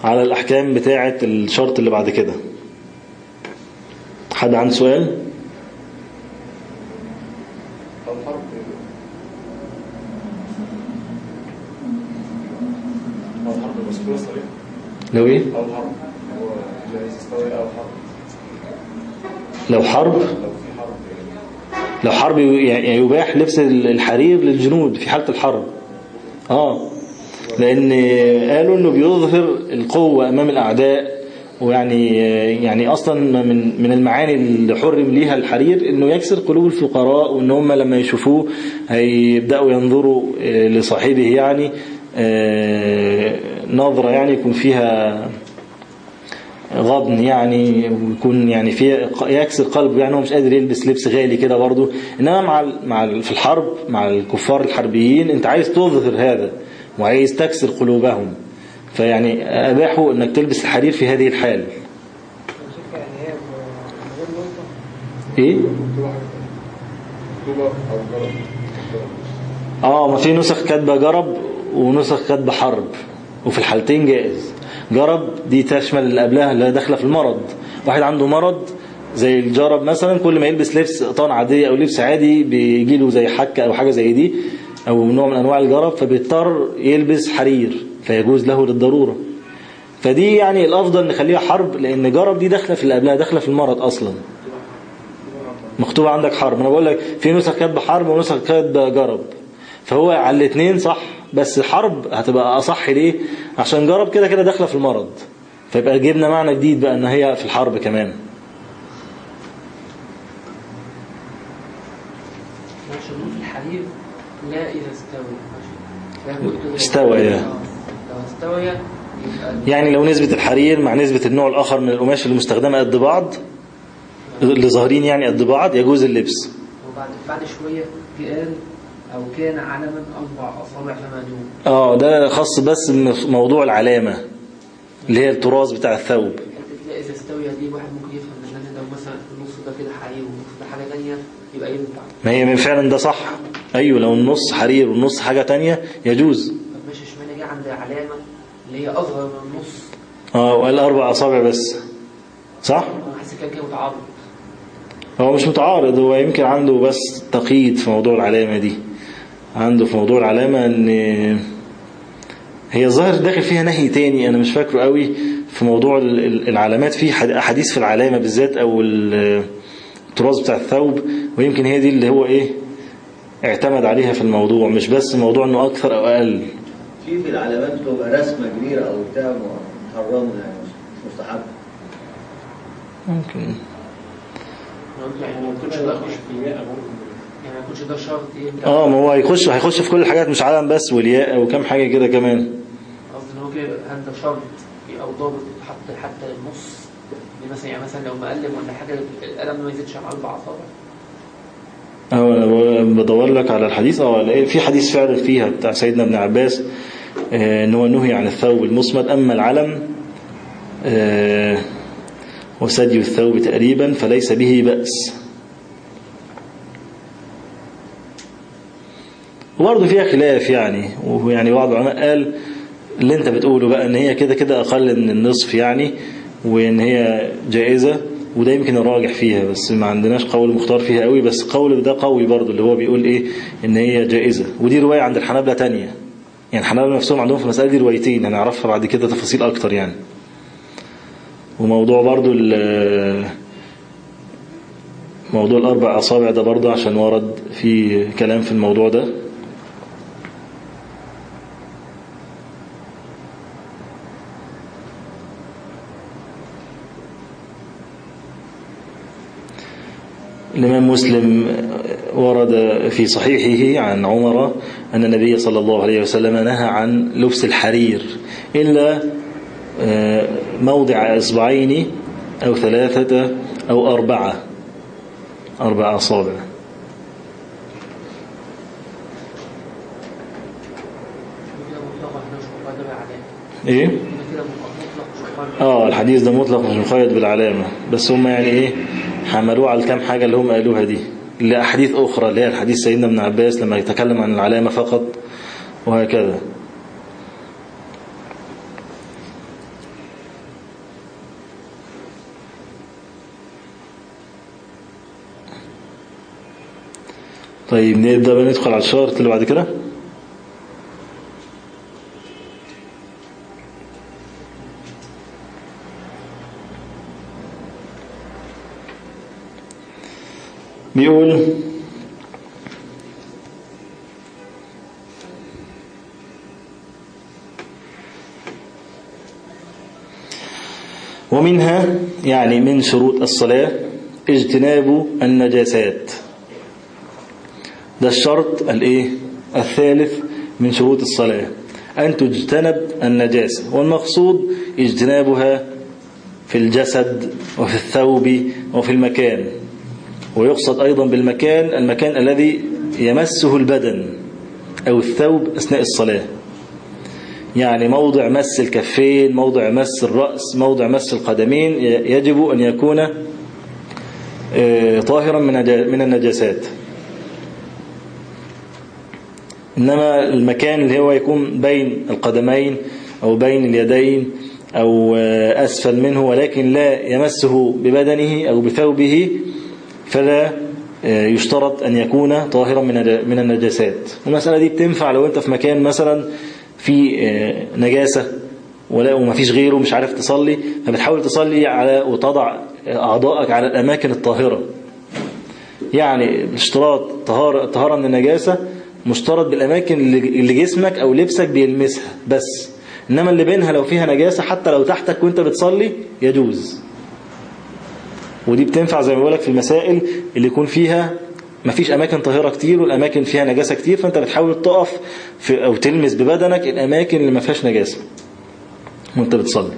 على الأحكام بتاعة الشرط اللي بعد كده. حد عنده سؤال؟ لو حرب لو حرب؟ لو حرب يعني يباح لبس الحرير للجنود في حالة الحرب. آه. لأن قالوا إنه بيظهر القوة أمام الأعداء ويعني يعني أصلا من من المعاني اللي حرم ليها الحرير إنه يكسر قلوب الفقراء وإن هم لما يشوفوه هيبدأوا ينظروا لصاحبه يعني آه، نظرة يعني يكون فيها غضن يعني ويكون يعني فيه يكسر قلبه يعني هو مش قادر يلبس لبس غالي كده برضه. إنما مع مع في الحرب مع الكفار الحربيين أنت عايز تظهر هذا. وعايز تكسر قلوبهم. فيعني أباحوا أنك تلبس الحرير في هذه الحال. أو جرب آه ما في نسخ كاتبة جرب ونسخ كاتبة حرب. وفي الحالتين جائز. جرب دي تشمل اللي قبلها اللي داخلة في المرض. واحد عنده مرض زي الجرب مثلا كل ما يلبس لبس قطان عادية أو لبس عادي بيجي له زي حكة أو حاجة زي دي. أو نوع من أنواع الجرب فبيضطر يلبس حرير فيجوز له للضرورة. فدي يعني الأفضل نخليها حرب لأن جرب دي داخلة في قبلها داخلة في المرض أصلا. مكتوب عندك حرب. أنا بقول لك في نسخ كاتبة حرب ونسخ كاتبة جرب فهو على الاثنين صح بس حرب هتبقى أصح ليه؟ عشان جرب كده كده داخلة في المرض. فيبقى جبنا معنى جديد بقى إن هي في الحرب كمان ماشي النور في الحرير لا إذا استوى ماشي فاهم كده؟ استوى. آه. يعني لو نسبة الحرير مع نسبة النوع الآخر من القماش المستخدمة قد بعض اللي ظاهرين يعني قد بعض يجوز اللبس. وبعد بعد شوية قال أو كان علما أربع أصابع فما دون آه ده خاص بس بموضوع العلامة اللي هي الطراز بتاع الثوب. إذا استوى دي واحد ممكن يفهم إن أنا لو مثلا النص ده كده حرير والنص ده حاجة تانية يبقى ينفع. ما هي فعلا ده صح. أيوه لو النص حرير والنص حاجة تانية يجوز. علامة اللي هي أصغر من النص. آه وقال أربع أصابع بس. صح؟ أنا حاسس كان كده متعارض. هو مش متعارض هو يمكن عنده بس تقييد في موضوع العلامة دي. عنده في موضوع العلامة إن هي ظاهر داخل فيها نهي تاني. أنا مش فاكره قوي في موضوع ال- ال- العلامات. في حد- أحاديث في العلامة بالذات أو ال- التراث بتاع الثوب. ويمكن هي دي اللي هو إيه اعتمد عليها في الموضوع. مش بس موضوع إنه أكثر أو أقل. في في العلامات بتبقى رسمة كبيرة أو بتاع محرمة يعني مش مستحب. ممكن. يعني ما يكونش ده يعني ما يكونش ده شرط إيه؟ آه ما هو هيخش هيخش في كل الحاجات مش علم بس والياء وكم حاجة كده كمان. قصدي إن هو كده هل ده شرط؟ في أو ضابط حتى حتى النص. يعني مثلا يعني مثلا لو مقلم ولا حاجة القلم ما يزيدش عن أربع أصابع آه أنا بدور لك على الحديث آه في حديث فعلا فيها بتاع سيدنا ابن عباس نهي عن الثوب المسمد أما العلم آه، وسدي الثوب تقريبا فليس به بأس. وبرضه فيها خلاف يعني ويعني بعض العلماء قال اللي أنت بتقوله بقى إن هي كده كده أقل من النصف يعني وإن هي جائزة وده يمكن الراجح فيها بس ما عندناش قول مختار فيها قوي بس قول ده قوي برضه اللي هو بيقول إيه؟ إن هي جائزة. ودي رواية عند الحنابلة تانية. يعني الحنابلة نفسهم عندهم في المسألة دي روايتين هنعرفها بعد كده تفاصيل أكتر يعني. وموضوع برضه ال- موضوع الأربع أصابع ده برضه عشان ورد في كلام في الموضوع ده. الإمام مسلم ورد في صحيحه عن عمر أن النبي صلى الله عليه وسلم نهى عن لبس الحرير إلا آه، موضع إصبعين أو ثلاثة أو أربعة أربع أصابع إيه؟ آه الحديث ده مطلق مش مقيد بالعلامة بس هم يعني إيه حملوه على الكام حاجة اللي هم قالوها دي لأحاديث أخرى اللي هي الحديث سيدنا ابن عباس لما يتكلم عن العلامة فقط وهكذا. طيب نبدأ بقى ندخل على الشرط اللي بعد كده. بيقول ومنها يعني من شروط الصلاة اجتناب النجاسات. ده الشرط الإيه؟ الثالث من شروط الصلاة أن تجتنب النجاسة والمقصود اجتنابها في الجسد وفي الثوب وفي المكان. ويقصد أيضا بالمكان المكان الذي يمسه البدن أو الثوب أثناء الصلاة. يعني موضع مس الكفين موضع مس الرأس موضع مس القدمين يجب أن يكون آه، طاهرا من نجا- من النجاسات. إنما المكان اللي هو يكون بين القدمين أو بين اليدين أو آه، أسفل منه ولكن لا يمسه ببدنه أو بثوبه فلا آه، يشترط أن يكون طاهرا من من النجاسات. والمسألة دي بتنفع لو أنت في مكان مثلا في آه، نجاسة ولا وما فيش غيره مش عارف تصلي فبتحاول تصلي على وتضع أعضائك على الأماكن الطاهرة. يعني اشتراط طهارة, طهارة من النجاسة مشترط بالأماكن اللي جسمك أو لبسك بيلمسها بس. إنما اللي بينها لو فيها نجاسة حتى لو تحتك وأنت بتصلي يجوز. ودي بتنفع زي ما بقولك في المسائل اللي يكون فيها مفيش أماكن طاهرة كتير والأماكن فيها نجاسة كتير فأنت بتحاول تقف في أو تلمس ببدنك الأماكن اللي ما فيهاش نجاسة وأنت بتصلي.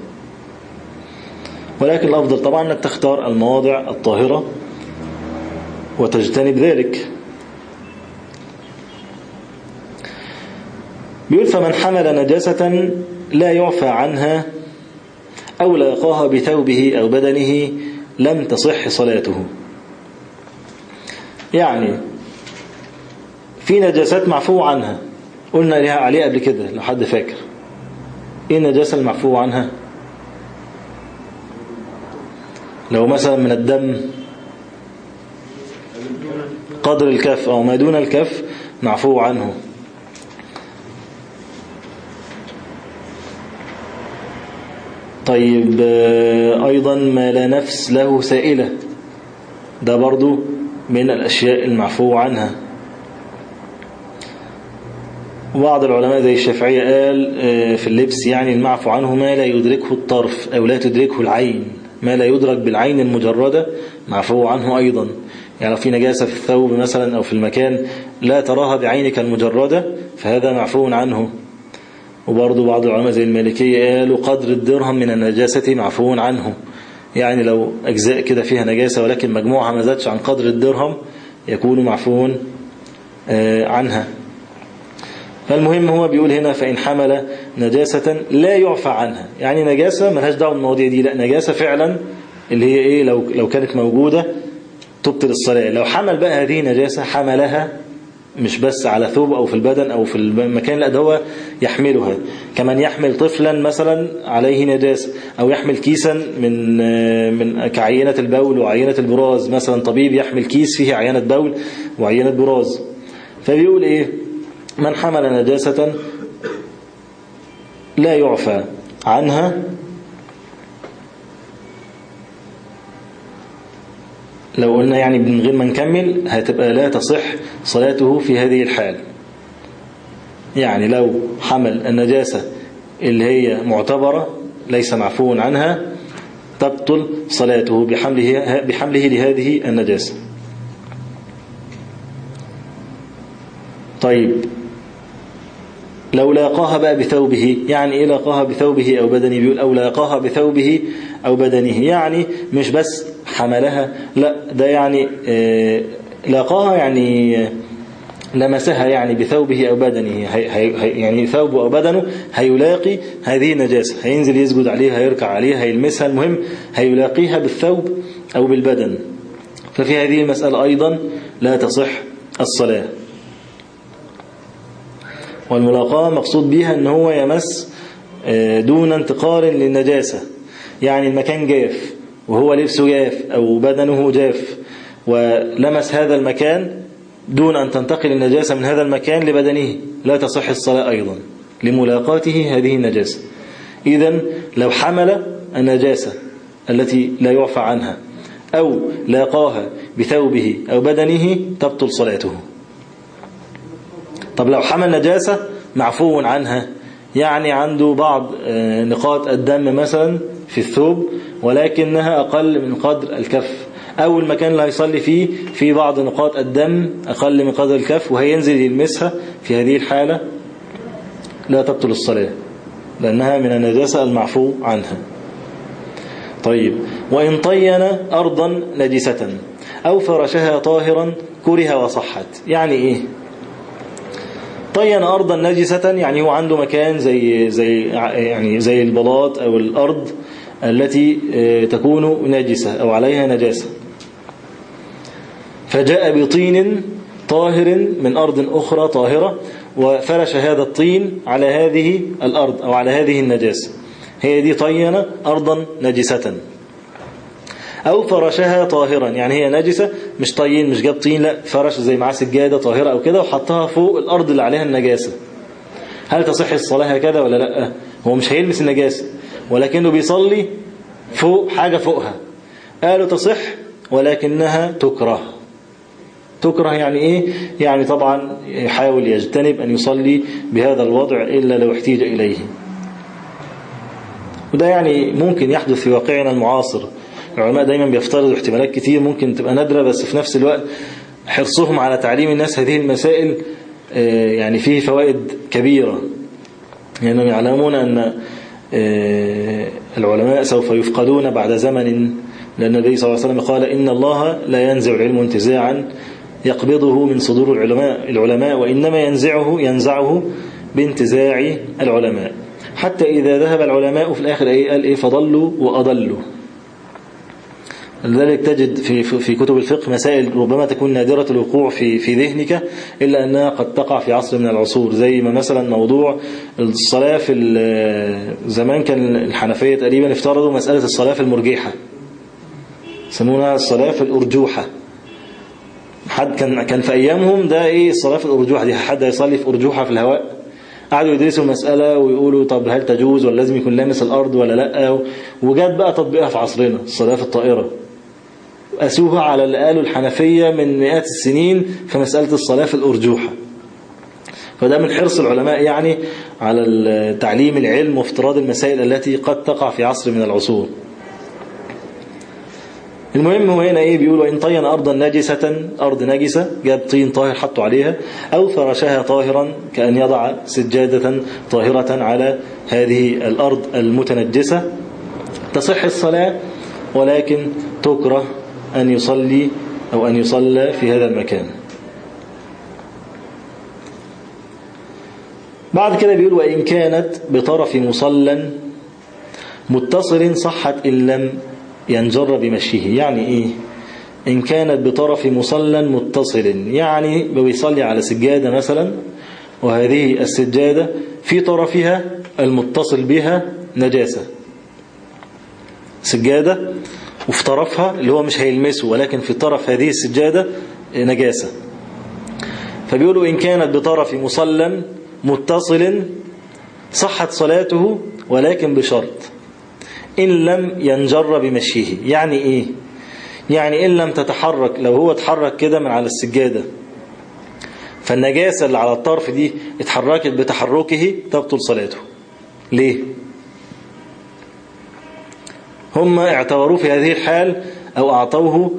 ولكن الأفضل طبعا أنك تختار المواضع الطاهرة وتجتنب ذلك. بيقول فمن حمل نجاسة لا يعفى عنها أو لاقاها بثوبه أو بدنه لم تصح صلاته. يعني في نجاسات معفو عنها. قلنا لها عليها قبل كده لو حد فاكر. إيه النجاسة المعفو عنها؟ لو مثلا من الدم قدر الكف أو ما دون الكف معفو عنه. طيب آه، أيضا ما لا نفس له سائلة. ده برضو من الأشياء المعفو عنها. بعض العلماء زي الشافعية قال آه، في اللبس يعني المعفو عنه ما لا يدركه الطرف أو لا تدركه العين. ما لا يدرك بالعين المجردة معفو عنه أيضا. يعني لو في نجاسة في الثوب مثلا أو في المكان لا تراها بعينك المجردة فهذا معفو عنه. وبرضه بعض العلماء زي المالكية قالوا قدر الدرهم من النجاسة معفو عنه يعني لو أجزاء كده فيها نجاسة ولكن مجموعها ما زادش عن قدر الدرهم يكون معفون آه، عنها. فالمهم هو بيقول هنا فإن حمل نجاسة لا يعفى عنها. يعني نجاسة ملهاش دعوة بالمواضيع دي لا نجاسة فعلا اللي هي إيه؟ لو, لو كانت موجودة تبطل الصلاة. لو حمل بقى هذه النجاسة حملها مش بس على ثوب أو في البدن أو في المكان لا ده هو يحملها. كمن يحمل طفلا مثلا عليه نجاسة أو يحمل كيسا من من كعينة البول وعينة البراز مثلا طبيب يحمل كيس فيه عينة بول وعينة براز. فبيقول إيه؟ من حمل نجاسة لا يعفى عنها لو قلنا يعني من غير ما نكمل هتبقى لا تصح صلاته في هذه الحال. يعني لو حمل النجاسة اللي هي معتبرة ليس معفو عنها تبطل صلاته بحمله, بحمله لهذه النجاسة. طيب لو لاقاها بقى بثوبه يعني إيه لاقاها بثوبه أو بدنه بيقول أو لاقاها بثوبه أو بدنه يعني مش بس حملها لا ده يعني آه لاقاها يعني لمسها يعني بثوبه أو بدنه هي هي يعني ثوبه أو بدنه هيلاقي هذه النجاسة هينزل يسجد عليها هيركع عليها هيلمسها المهم هيلاقيها بالثوب أو بالبدن. ففي هذه المسألة أيضا لا تصح الصلاة. والملاقاة مقصود بها إن هو يمس دون انتقال للنجاسة. يعني المكان جاف وهو لبسه جاف أو بدنه جاف ولمس هذا المكان دون أن تنتقل النجاسة من هذا المكان لبدنه. لا تصح الصلاة أيضا لملاقاته هذه النجاسة. اذا لو حمل النجاسة التي لا يعفى عنها أو لاقاها بثوبه أو بدنه تبطل صلاته. طب لو حمل نجاسة معفو عنها. يعني عنده بعض نقاط الدم مثلا في الثوب ولكنها أقل من قدر الكف. أو المكان اللي هيصلي فيه في بعض نقاط الدم أقل من قدر الكف وهينزل يلمسها. في هذه الحالة لا تبطل الصلاة لأنها من النجاسة المعفو عنها. طيب وإن طين أرضا نجسة أو فرشها طاهرا كره وصحت. يعني إيه؟ طين أرضا نجسة يعني هو عنده مكان زي زي يعني زي البلاط أو الأرض التي تكون نجسة أو عليها نجاسة. فجاء بطين طاهر من أرض أخرى طاهرة وفرش هذا الطين على هذه الأرض أو على هذه النجاسة. هي دي طين أرضا نجسة. أو فرشها طاهرا. يعني هي نجسة مش طين مش جاب طين لا فرش زي معاه سجادة طاهرة أو كده وحطها فوق الأرض اللي عليها النجاسة. هل تصح الصلاة هكذا ولا لا؟ هو مش هيلمس النجاسة ولكنه بيصلي فوق حاجة فوقها. قالوا تصح ولكنها تكره. تكره يعني إيه؟ يعني طبعا يحاول يجتنب أن يصلي بهذا الوضع إلا لو احتيج إليه. وده يعني ممكن يحدث في واقعنا المعاصر. العلماء دايما بيفترضوا احتمالات كتير ممكن تبقى نادرة بس في نفس الوقت حرصهم على تعليم الناس هذه المسائل يعني فيه فوائد كبيرة. لأنهم يعني يعلمون أن العلماء سوف يفقدون بعد زمن. لأن النبي صلى الله عليه وسلم قال إن الله لا ينزع العلم انتزاعا يقبضه من صدور العلماء العلماء وإنما ينزعه ينزعه بانتزاع العلماء. حتى إذا ذهب العلماء في الآخر قال إيه؟ فضلوا وأضلوا. لذلك تجد في في كتب الفقه مسائل ربما تكون نادرة الوقوع في في ذهنك إلا أنها قد تقع في عصر من العصور زي ما مثلا موضوع الصلاة في زمان كان الحنفية تقريبا افترضوا مسألة الصلاة في المرجيحة. يسمونها الصلاة في الأرجوحة. حد كان كان في أيامهم ده إيه الصلاة في الأرجوحة دي؟ حد يصلي في أرجوحة في الهواء؟ قعدوا يدرسوا المسألة ويقولوا طب هل تجوز ولا لازم يكون لامس الأرض ولا لأ؟ وجات بقى تطبيقها في عصرنا الصلاة في الطائرة. أسوها على اللي قالوا الحنفية من مئات السنين في مسألة الصلاة في الأرجوحة. فده من حرص العلماء يعني على تعليم العلم وافتراض المسائل التي قد تقع في عصر من العصور. المهم هو هنا إيه؟ بيقولوا ان طين أرضا نجسة أرض نجسة جاب طين طاهر حطوا عليها أو فرشها طاهرا كأن يضع سجادة طاهرة على هذه الأرض المتنجسة. تصح الصلاة ولكن تكره أن يصلي أو أن يصلى في هذا المكان. بعد كده بيقول وإن كانت بطرف مصلى متصل صحت إن لم ينجر بمشيه. يعني إيه؟ إن كانت بطرف مصلى متصل. يعني بيصلي على سجادة مثلا وهذه السجادة في طرفها المتصل بها نجاسة. سجادة وفي طرفها اللي هو مش هيلمسه ولكن في طرف هذه السجادة نجاسة. فبيقولوا إن كانت بطرف مصلى متصل صحت صلاته ولكن بشرط إن لم ينجر بمشيه. يعني إيه؟ يعني إن لم تتحرك لو هو اتحرك كده من على السجادة فالنجاسة اللي على الطرف دي اتحركت بتحركه تبطل صلاته. ليه؟ هم اعتبروه في هذه الحال أو أعطوه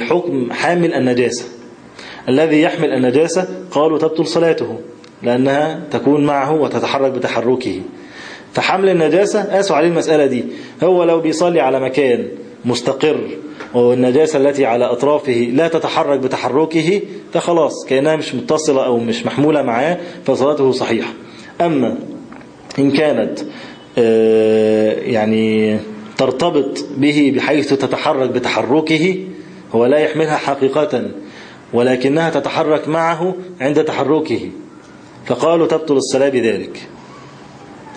حكم حامل النجاسة. الذي يحمل النجاسة قالوا تبطل صلاته لأنها تكون معه وتتحرك بتحركه. فحمل النجاسة قاسوا عليه المسألة دي هو لو بيصلي على مكان مستقر والنجاسة التي على أطرافه لا تتحرك بتحركه فخلاص كأنها مش متصلة أو مش محمولة معاه فصلاته صحيحة. أما إن كانت يعني ترتبط به بحيث تتحرك بتحركه هو لا يحملها حقيقة ولكنها تتحرك معه عند تحركه. فقالوا تبطل الصلاة بذلك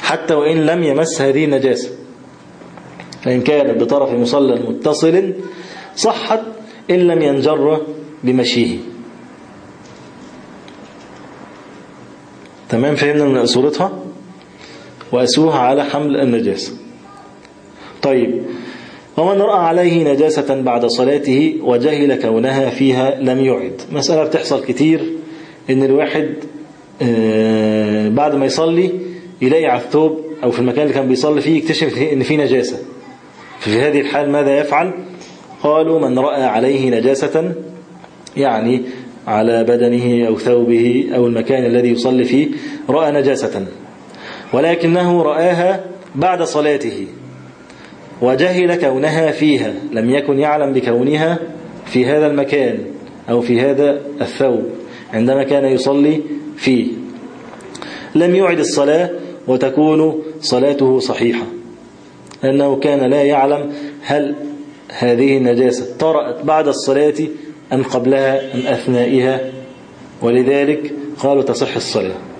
حتى وإن لم يمس هذه النجاسة فإن كانت بطرف مصلى متصل صحت إن لم ينجر بمشيه. تمام فهمنا من صورتها وأسوها على حمل النجاسة. طيب. ومن رأى عليه نجاسة بعد صلاته وجهل كونها فيها لم يعد. مسألة بتحصل كتير إن الواحد بعد ما يصلي يلاقي على الثوب أو في المكان اللي كان بيصلي فيه يكتشف إن فيه نجاسة. في هذه الحال ماذا يفعل؟ قالوا من رأى عليه نجاسة يعني على بدنه أو ثوبه أو المكان الذي يصلي فيه رأى نجاسة. ولكنه رآها بعد صلاته. وجهل كونها فيها لم يكن يعلم بكونها في هذا المكان أو في هذا الثوب عندما كان يصلي فيه. لم يعد الصلاة وتكون صلاته صحيحة. لأنه كان لا يعلم هل هذه النجاسة طرأت بعد الصلاة أم قبلها أم أثنائها ولذلك قالوا تصح الصلاة.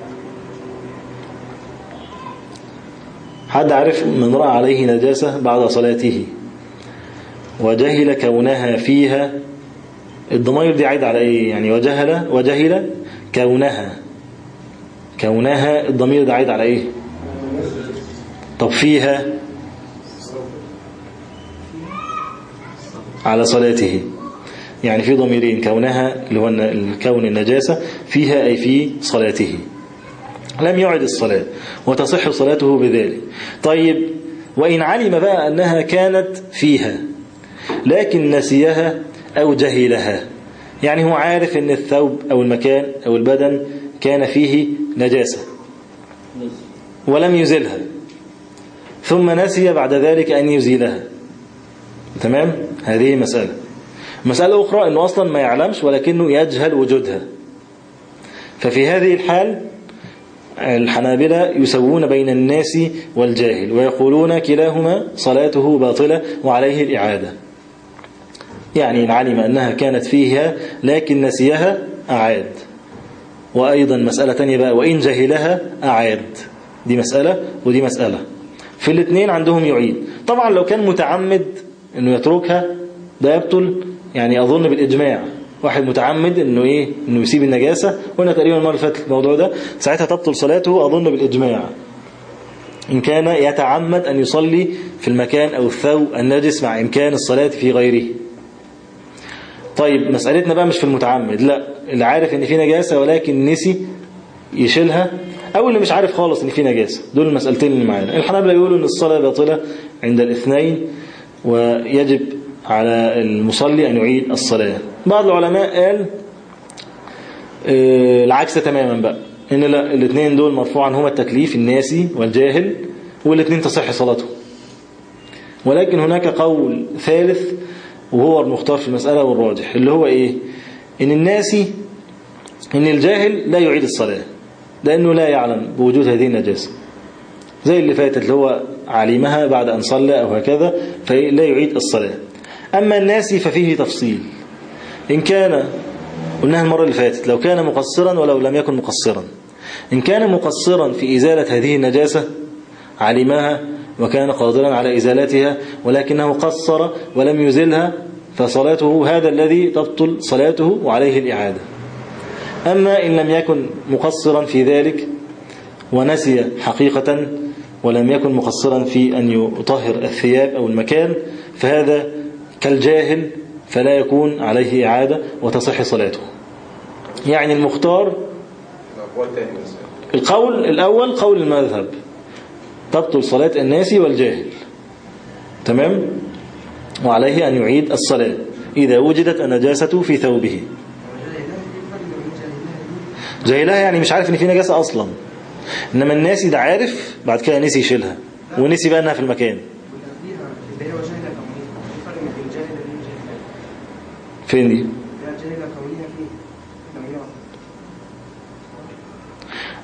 حد عرف من رأى عليه نجاسة بعد صلاته. وجهل كونها فيها. الضمير دي عايد على إيه؟ يعني وجهل وجهل كونها. كونها الضمير ده عايد على إيه؟ طب فيها. على صلاته. يعني في ضميرين كونها اللي هو الكون النجاسة فيها أي في صلاته. لم يعد الصلاة وتصح صلاته بذلك. طيب وإن علم بقى أنها كانت فيها لكن نسيها أو جهلها. يعني هو عارف أن الثوب أو المكان أو البدن كان فيه نجاسة ولم يزلها. ثم نسي بعد ذلك أن يزيلها. تمام؟ هذه مسألة. مسألة أخرى أنه أصلا ما يعلمش ولكنه يجهل وجودها. ففي هذه الحال الحنابلة يسوون بين الناس والجاهل ويقولون كلاهما صلاته باطلة وعليه الإعادة. يعني إن علم أنها كانت فيها لكن نسيها أعاد. وأيضا مسألة تانية بقى وإن جهلها أعاد. دي مسألة ودي مسألة. في الاثنين عندهم يعيد. طبعا لو كان متعمد أنه يتركها ده يبطل. يعني أظن بالإجماع. واحد متعمد إنه إيه إنه يسيب النجاسة. وأنا تقريبا المرة اللي فاتت الموضوع ده ساعتها تبطل صلاته اظن بالإجماع. إن كان يتعمد أن يصلي في المكان أو الثوب النجس مع إمكان الصلاة في غيره. طيب مسألتنا بقى مش في المتعمد لا اللي عارف إن في نجاسة ولكن نسي يشيلها أو اللي مش عارف خالص إن في نجاسة. دول المسألتين اللي معانا. الحنابلة يقولوا إن الصلاة باطلة عند الاثنين ويجب على المصلي أن يعيد الصلاة. بعض العلماء قال العكس تماما بقى إن لأ الاثنين دول مرفوعا هما التكليف الناسي والجاهل والاثنين تصح صلاته ولكن هناك قول ثالث وهو المختار في المسألة والراجح اللي هو إيه؟ إن الناسي إن الجاهل لا يعيد الصلاة لأنه لا يعلم بوجود هذه النجاسة. زي اللي فاتت اللي هو علمها بعد أن صلى أو هكذا فلا يعيد الصلاة. أما الناسي ففيه تفصيل. إن كان قلناها المرة اللي فاتت لو كان مقصرا ولو لم يكن مقصرا. إن كان مقصرا في إزالة هذه النجاسة علمها وكان قادرا على إزالتها ولكنه قصر ولم يزلها فصلاته هذا الذي تبطل صلاته وعليه الإعادة. أما إن لم يكن مقصرا في ذلك ونسي حقيقة ولم يكن مقصرا في أن يطهر الثياب أو المكان فهذا كالجاهل فلا يكون عليه إعادة وتصح صلاته. يعني المختار القول الأول قول المذهب. تبطل صلاة الناس والجاهل. تمام؟ وعليه أن يعيد الصلاة. إذا وجدت النجاسة في ثوبه. جاهلها يعني مش عارف إن في نجاسة أصلا. إنما الناسي ده عارف بعد كده نسي يشيلها. ونسي بقى إنها في المكان اللي هو جاهلة كونية الفرق بين الجاهلة دي والجاهلة فين دي؟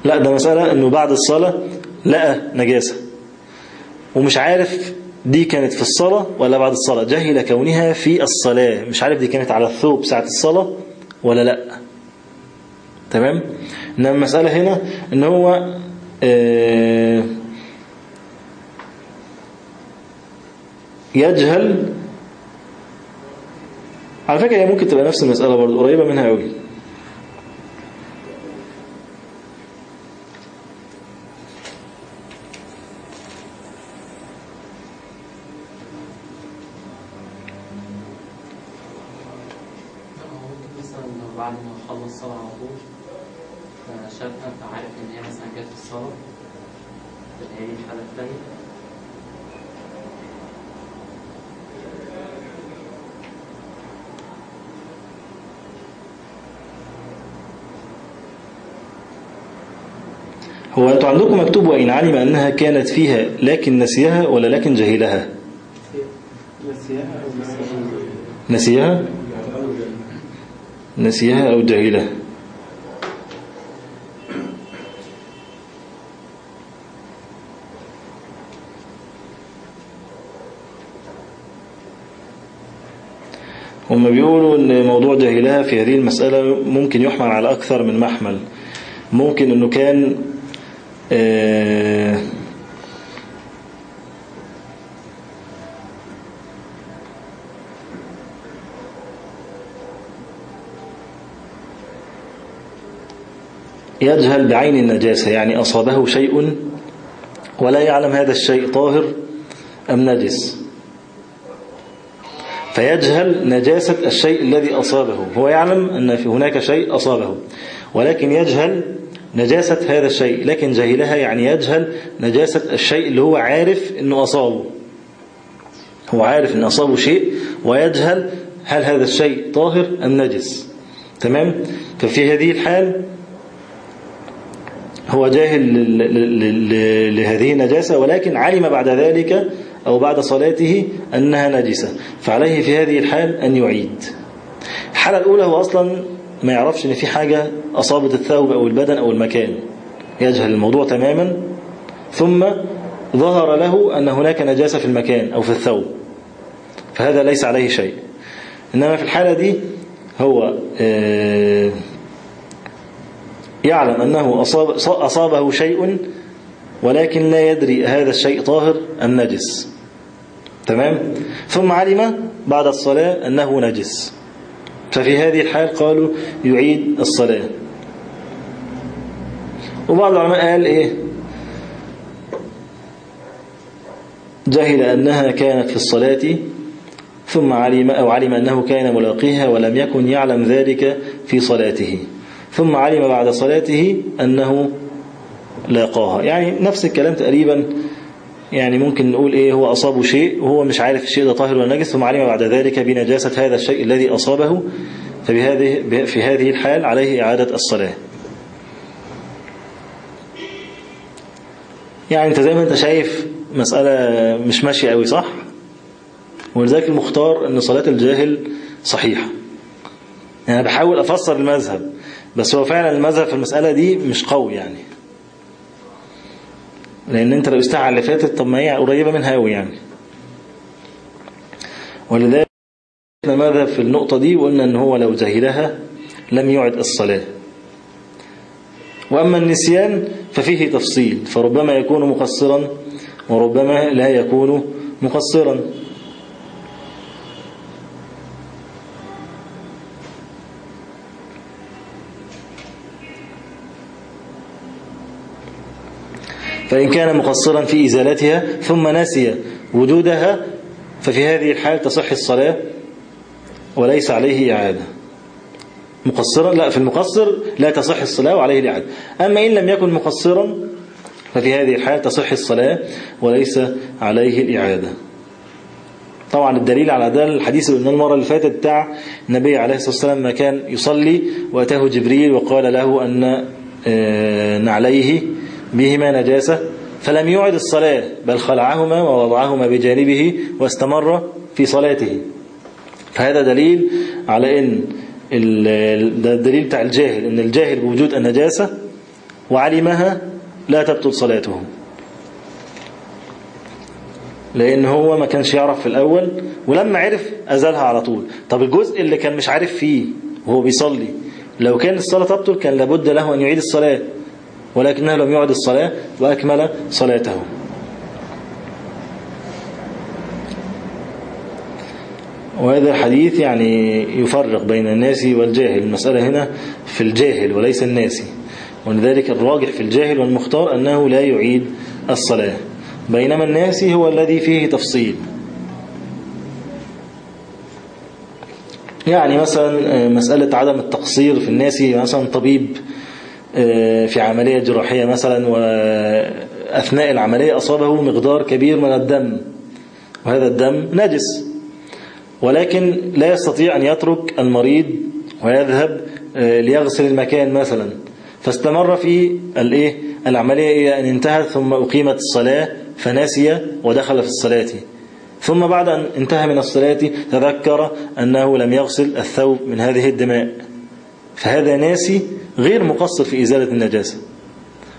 لا ده مسألة إنه بعد الصلاة لقى نجاسة. ومش عارف دي كانت في الصلاة ولا بعد الصلاة. جهل كونها في الصلاة. مش عارف دي كانت على الثوب ساعة الصلاة ولا لأ. تمام؟ إنما المسألة هنا إن هو آه، يجهل على فكرة هي ممكن تبقى نفس المسألة برضو قريبة منها قوي هو ممكن مثلا لو بعد ما خلص صلاة على طول فشافها فعارف إن هي مثلا جت في الصلاة تبقى هي دي الحالة التانية هو أنتوا عندكم مكتوب وإن علم أنها كانت فيها لكن نسيها ولا لكن جهلها؟ نسيها نسيها أو جهلها. هم بيقولوا إن موضوع جاهلها في هذه المسألة ممكن يحمل على أكثر من محمل. ممكن إنه كان آه، يجهل بعين النجاسة يعني أصابه شيء ولا يعلم هذا الشيء طاهر أم نجس. فيجهل نجاسة الشيء الذي أصابه هو يعلم أن هناك شيء أصابه ولكن يجهل نجاسة هذا الشيء لكن جهلها يعني يجهل نجاسة الشيء اللي هو عارف أنه أصابه. هو عارف أن أصابه شيء ويجهل هل هذا الشيء طاهر أم نجس. تمام؟ ففي هذه الحال هو جاهل لهذه النجاسة ولكن علم بعد ذلك أو بعد صلاته أنها نجسة. فعليه في هذه الحال أن يعيد. الحالة الأولى هو أصلا ما يعرفش أن في حاجة أصابت الثوب أو البدن أو المكان. يجهل الموضوع تماما. ثم ظهر له أن هناك نجاسة في المكان أو في الثوب. فهذا ليس عليه شيء. إنما في الحالة دي هو آه، يعلم أنه أصاب أصابه شيء ولكن لا يدري هذا الشيء طاهر أم نجس. تمام؟ ثم علم بعد الصلاة أنه نجس. ففي هذه الحال قالوا يعيد الصلاة. وبعض العلماء قال إيه؟ جهل أنها كانت في الصلاة ثم علم أو علم أنه كان ملاقيها ولم يكن يعلم ذلك في صلاته. ثم علم بعد صلاته أنه لاقاها. يعني نفس الكلام تقريبا يعني ممكن نقول إيه هو أصابه شيء وهو مش عارف الشيء ده طاهر ولا نجس ثم علم بعد ذلك بنجاسة هذا الشيء الذي أصابه فبهذه في هذه الحال عليه إعادة الصلاة. يعني أنت زي ما أنت شايف مسألة مش ماشية قوي صح؟ ولذلك المختار أن صلاة الجاهل صحيحة. يعني أنا بحاول أفسر المذهب بس هو فعلا المذهب في المسألة دي مش قوي يعني. لأن أنت لو استعى اللي فاتت طب ما هي قريبة منها قوي يعني. ولذلك مذهب في النقطة دي؟ وقلنا أن هو لو جهلها لم يعد الصلاة. وأما النسيان ففيه تفصيل فربما يكون مقصرا وربما لا يكون مقصرا. فإن كان مقصرا في إزالتها ثم نسي وجودها ففي هذه الحال تصح الصلاة وليس عليه إعادة. مقصرا لا في المقصر لا تصح الصلاة وعليه الإعادة. أما إن لم يكن مقصرا ففي هذه الحال تصح الصلاة وليس عليه الإعادة. طبعا الدليل على ده الحديث اللي قلنا المرة اللي فاتت بتاع النبي عليه الصلاة والسلام ما كان يصلي وأتاه جبريل وقال له أن آه، نعليه بهما نجاسة فلم يعد الصلاة بل خلعهما ووضعهما بجانبه واستمر في صلاته. فهذا دليل على إن ده الدليل بتاع الجاهل إن الجاهل بوجود النجاسة وعلمها لا تبطل صلاته. لأن هو ما كانش يعرف في الأول ولما عرف ازالها على طول. طب الجزء اللي كان مش عارف فيه وهو بيصلي لو كان الصلاة تبطل كان لابد له أن يعيد الصلاة. ولكنه لم يعد الصلاة وأكمل صلاته. وهذا الحديث يعني يفرق بين الناس والجاهل. المسألة هنا في الجاهل وليس الناس. ولذلك الراجح في الجاهل والمختار أنه لا يعيد الصلاة. بينما الناس هو الذي فيه تفصيل. يعني مثلا مسألة عدم التقصير في الناس مثلا طبيب في عملية جراحية مثلا وأثناء العملية أصابه مقدار كبير من الدم وهذا الدم نجس. ولكن لا يستطيع أن يترك المريض ويذهب ليغسل المكان مثلا. فاستمر في الإيه؟ العملية إلى أن انتهت ثم أقيمت الصلاة فنسي ودخل في الصلاة. ثم بعد أن انتهى من الصلاة تذكر أنه لم يغسل الثوب من هذه الدماء. فهذا ناسي غير مقصر في إزالة النجاسة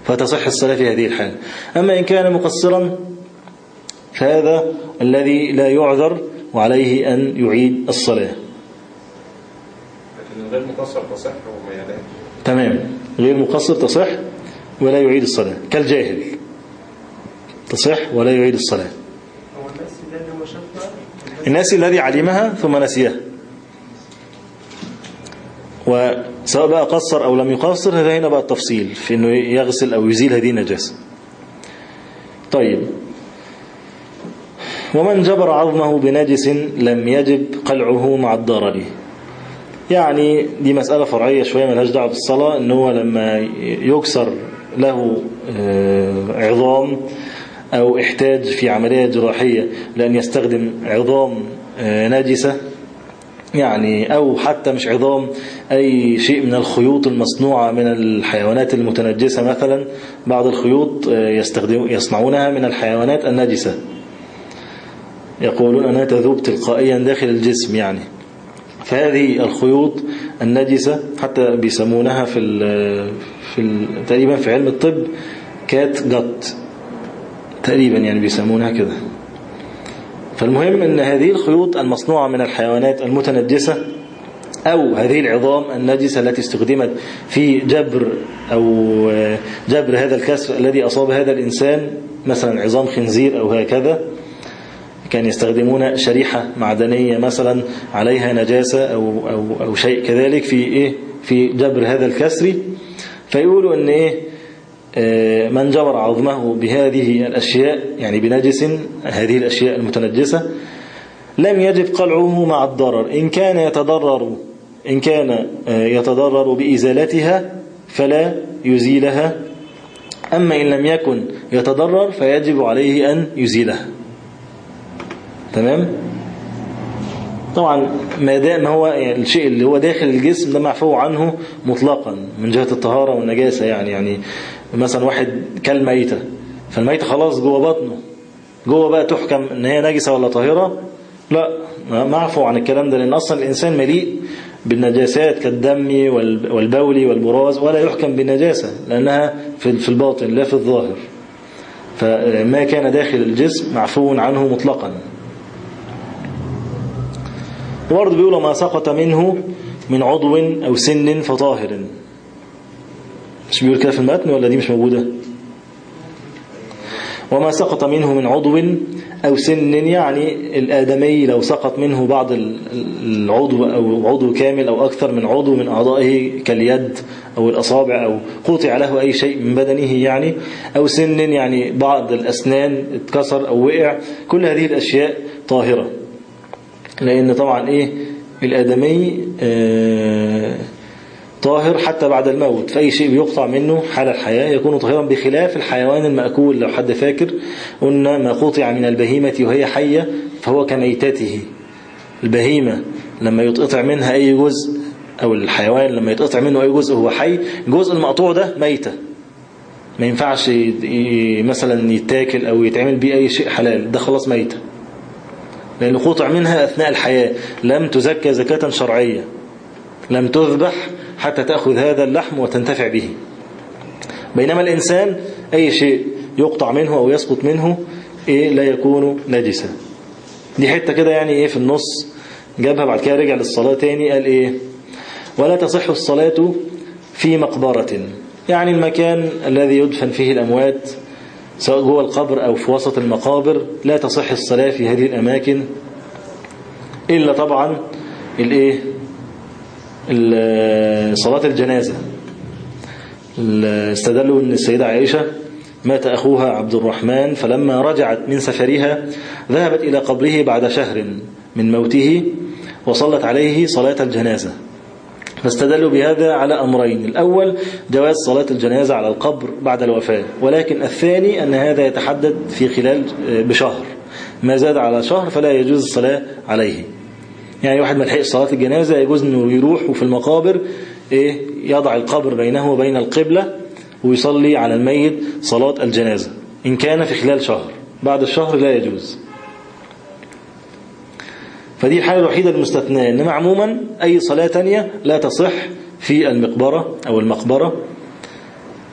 فتصح الصلاة في هذه الحال. أما إن كان مقصرا فهذا الذي لا يعذر وعليه أن يعيد الصلاة. لكن غير مقصر تصح وما يدعي تمام. غير مقصر تصح ولا يعيد الصلاة. كالجاهل. تصح ولا يعيد الصلاة. الناس الذي علمها ثم نسيها. وسواء بقى قصر أو لم يقصر هذا هنا بقى التفصيل في أنه يغسل أو يزيل هذه النجاسة. طيب. ومن جبر عظمه بنجس لم يجب قلعه مع الضرر. يعني دي مسألة فرعية شوية ملهاش دعوة بالصلاة إن هو لما يكسر له آه، عظام أو احتاج في عملية جراحية لأن يستخدم عظام آه، نجسة يعني أو حتى مش عظام أي شيء من الخيوط المصنوعة من الحيوانات المتنجسة مثلا. بعض الخيوط آه، يستخدم يصنعونها من الحيوانات النجسة. يقولون أنها تذوب تلقائيا داخل الجسم يعني. فهذه الخيوط النجسة حتى بيسمونها في ال في ال تقريبا في علم الطب كات جت تقريبا يعني بيسمونها كده. فالمهم إن هذه الخيوط المصنوعة من الحيوانات المتنجسة أو هذه العظام النجسة التي استخدمت في جبر أو جبر هذا الكسر الذي أصاب هذا الإنسان مثلا عظام خنزير أو هكذا كان يستخدمون شريحة معدنية مثلا عليها نجاسة أو, أو, أو شيء كذلك في إيه؟ في جبر هذا الكسر. فيقولوا أن إيه؟ آه، من جبر عظمه بهذه الأشياء يعني بنجس هذه الأشياء المتنجسة لم يجب قلعه مع الضرر. إن كان يتضرر إن كان آه، يتضرر بإزالتها فلا يزيلها. أما إن لم يكن يتضرر فيجب عليه أن يزيلها. تمام؟ طبعا ما دام هو يعني الشيء اللي هو داخل الجسم ده معفو عنه مطلقا من جهة الطهارة والنجاسة يعني يعني مثلا واحد كل ميتة فالميتة خلاص جوه بطنه. جوه بقى تحكم إن هي نجسة ولا طاهرة؟ لا معفو عن الكلام ده لأن أصلا الإنسان مليء بالنجاسات كالدم وال- والبول والبراز ولا يحكم بالنجاسة لأنها في الباطن لا في الظاهر. فما كان داخل الجسم معفو عنه مطلقا. وبرضه بيقولوا ما سقط منه من عضو أو سن فطاهر. مش بيقول كده في المتن ولا دي مش موجودة؟ وما سقط منه من عضو أو سن يعني الآدمي لو سقط منه بعض ال- العضو أو عضو كامل أو أكثر من عضو من أعضائه كاليد أو الأصابع أو قطع له أي شيء من بدنه يعني أو سن يعني بعض الأسنان اتكسر أو وقع كل هذه الأشياء طاهرة. لأن طبعا إيه؟ الآدمي آه طاهر حتى بعد الموت فأي شيء بيقطع منه حال الحياة يكون طاهرا بخلاف الحيوان المأكول. لو حد فاكر قلنا ما قطع من البهيمة وهي حية فهو كميتته. البهيمة لما يتقطع منها أي جزء أو الحيوان لما يتقطع منه أي جزء هو حي الجزء المقطوع ده ميتة. ما ينفعش مثلا يتاكل أو يتعمل بيه أي شيء حلال ده خلاص ميتة. لأنه قطع منها أثناء الحياة. لم تزكى زكاة شرعية. لم تذبح حتى تأخذ هذا اللحم وتنتفع به. بينما الإنسان أي شيء يقطع منه أو يسقط منه إيه لا يكون نجسا. دي حتة كده يعني إيه في النص. جابها بعد كده رجع للصلاة تاني قال إيه ولا تصح الصلاة في مقبرة. يعني المكان الذي يدفن فيه الأموات سواء جوه القبر أو في وسط المقابر لا تصح الصلاة في هذه الأماكن. إلا طبعا الإيه ال- صلاة الجنازة. ال- استدلوا أن السيدة عائشة مات أخوها عبد الرحمن فلما رجعت من سفرها ذهبت إلى قبره بعد شهر من موته وصلت عليه صلاة الجنازة. فاستدلوا بهذا على أمرين. الأول جواز صلاة الجنازة على القبر بعد الوفاة ولكن الثاني أن هذا يتحدد في خلال بشهر. ما زاد على شهر فلا يجوز الصلاة عليه. يعني واحد ما لحقش صلاة الجنازة يجوز إنه يروح وفي المقابر إيه يضع القبر بينه وبين القبلة ويصلي على الميت صلاة الجنازة إن كان في خلال شهر بعد الشهر لا يجوز. فدي الحالة الوحيدة المستثناة إنما عموما أي صلاة تانية لا تصح في المقبرة أو المقبرة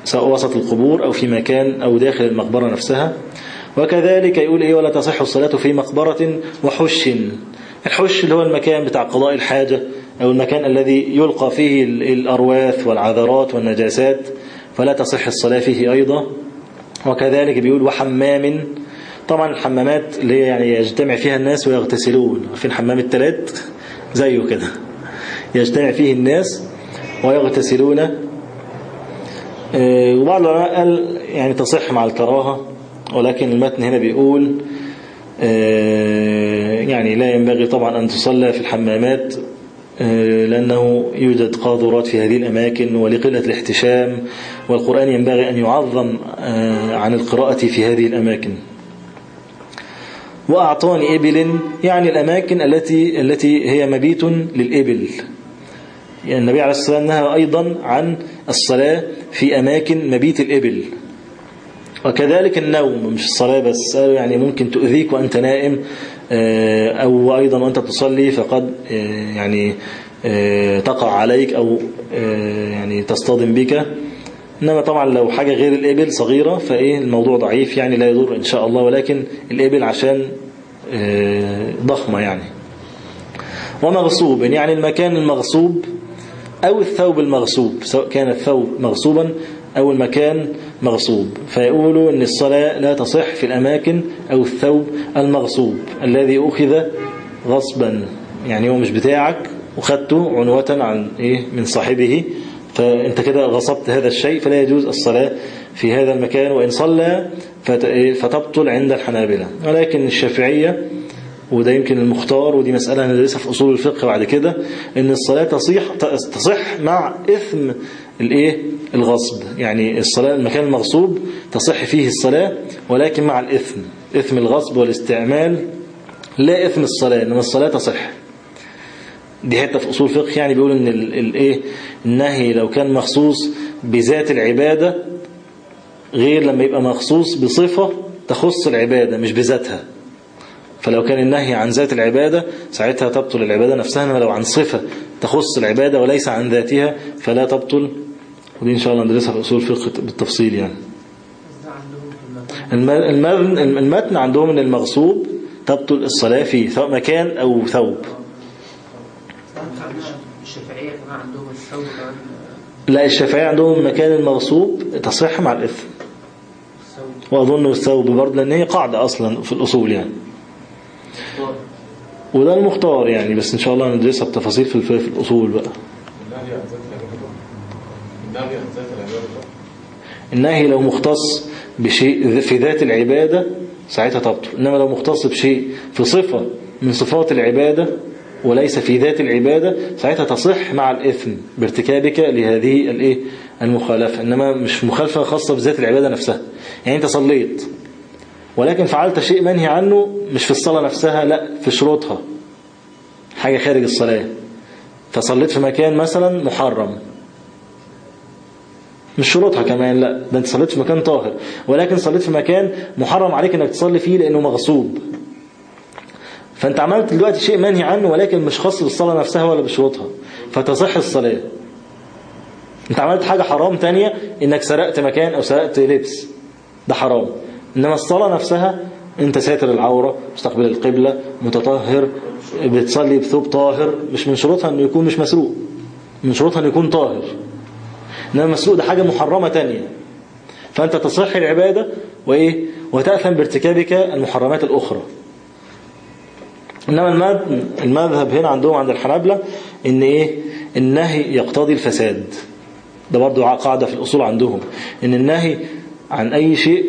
سواء وسط القبور أو في مكان أو داخل المقبرة نفسها. وكذلك يقول إيه ولا تصح الصلاة في مقبرة وحش. الحش اللي هو المكان بتاع قضاء الحاجة أو المكان الذي يلقى فيه ال- الأرواث والعذرات والنجاسات فلا تصح الصلاة فيه أيضا. وكذلك بيقول وحمام طبعا الحمامات اللي هي يعني يجتمع فيها الناس ويغتسلون. في الحمام التلات؟ زيه كده. يجتمع فيه الناس ويغتسلون. آه، وبعض العلماء قال يعني تصح مع الكراهة ولكن المتن هنا بيقول يعني لا ينبغي طبعا أن تصلى في الحمامات آه، لأنه يوجد قاذورات في هذه الأماكن ولقلة الاحتشام والقرآن ينبغي أن يعظم آه، عن القراءة في هذه الأماكن. وأعطاني إبل يعني الأماكن التي التي هي مبيت للإبل. يعني النبي عليه الصلاة والسلام نهى أيضا عن الصلاة في أماكن مبيت الإبل. وكذلك النوم مش الصلاة بس يعني ممكن تؤذيك وأنت نائم آه، أو أيضا وأنت تصلي فقد آه، يعني آه، تقع عليك أو يعني تصطدم بك. إنما طبعا لو حاجة غير الإبل صغيرة فإيه الموضوع ضعيف يعني لا يضر إن شاء الله ولكن الإبل عشان ضخمة يعني. ومغصوب يعني المكان المغصوب أو الثوب المغصوب سواء كان الثوب مغصوبا أو المكان مغصوب. فيقولوا أن الصلاة لا تصح في الأماكن أو الثوب المغصوب الذي أخذ غصبا. يعني هو مش بتاعك وخدته عنوة عن إيه؟ من صاحبه. فأنت كده غصبت هذا الشيء فلا يجوز الصلاة في هذا المكان. وإن صلى إيه؟ فتبطل عند الحنابلة. ولكن الشافعية وده يمكن المختار ودي مسألة ندرسها في أصول الفقه بعد كده إن الصلاة تصيح تصح مع إثم الإيه الغصب يعني الصلاة المكان المغصوب تصح فيه الصلاة ولكن مع الإثم إثم الغصب والاستعمال لا إثم الصلاة إنما الصلاة تصح دي حتة في أصول الفقه يعني بيقول إن ال- الإيه النهي لو كان مخصوص بذات العبادة غير لما يبقى مخصوص بصفة تخص العبادة مش بذاتها فلو كان النهي عن ذات العبادة ساعتها تبطل العبادة نفسها لو عن صفة تخص العبادة وليس عن ذاتها فلا تبطل ودي إن شاء الله ندرسها في أصول الفقه بالتفصيل يعني. المتن عندهم إن المغصوب تبطل الصلاة فيه سواء مكان أو ثوب. لا الشافعية عندهم مكان المغصوب تصح مع الإثم. وأظن الثوب برضه لأن هي قاعدة أصلا في الأصول يعني. وده المختار يعني بس إن شاء الله ندرسها بتفاصيل في الأصول بقى النهي عن ذات العبادة النهي عن ذات العبادة النهي لو مختص بشيء في ذات العبادة ساعتها تبطل. إنما لو مختص بشيء في صفة من صفات العبادة وليس في ذات العبادة ساعتها تصح مع الإثم بارتكابك لهذه الإيه؟ المخالفة. إنما مش مخالفة خاصة بذات العبادة نفسها. يعني أنت صليت ولكن فعلت شيء منهي عنه مش في الصلاة نفسها لا في شروطها. حاجة خارج الصلاة. فصليت في مكان مثلا محرم. مش شروطها كمان لا ده انت صليت في مكان طاهر ولكن صليت في مكان محرم عليك انك تصلي فيه لأنه مغصوب. فأنت عملت دلوقتي شيء منهي عنه ولكن مش خاص بالصلاة نفسها ولا بشروطها. فتصح الصلاة. أنت عملت حاجة حرام تانية إنك سرقت مكان أو سرقت لبس. ده حرام. إنما الصلاة نفسها أنت ساتر العورة مستقبل القبلة متطهر بتصلي بثوب طاهر مش من شروطها إنه يكون مش مسروق. من شروطها إنه يكون طاهر. إنما المسروق ده حاجة محرمة تانية. فأنت تصح العبادة وإيه؟ وتأثم بارتكابك المحرمات الأخرى. إنما المذ- المذهب هنا عندهم عند الحنابلة إن إيه؟ النهي يقتضي الفساد. ده برضو قاعدة في الأصول عندهم. إن النهي عن أي شيء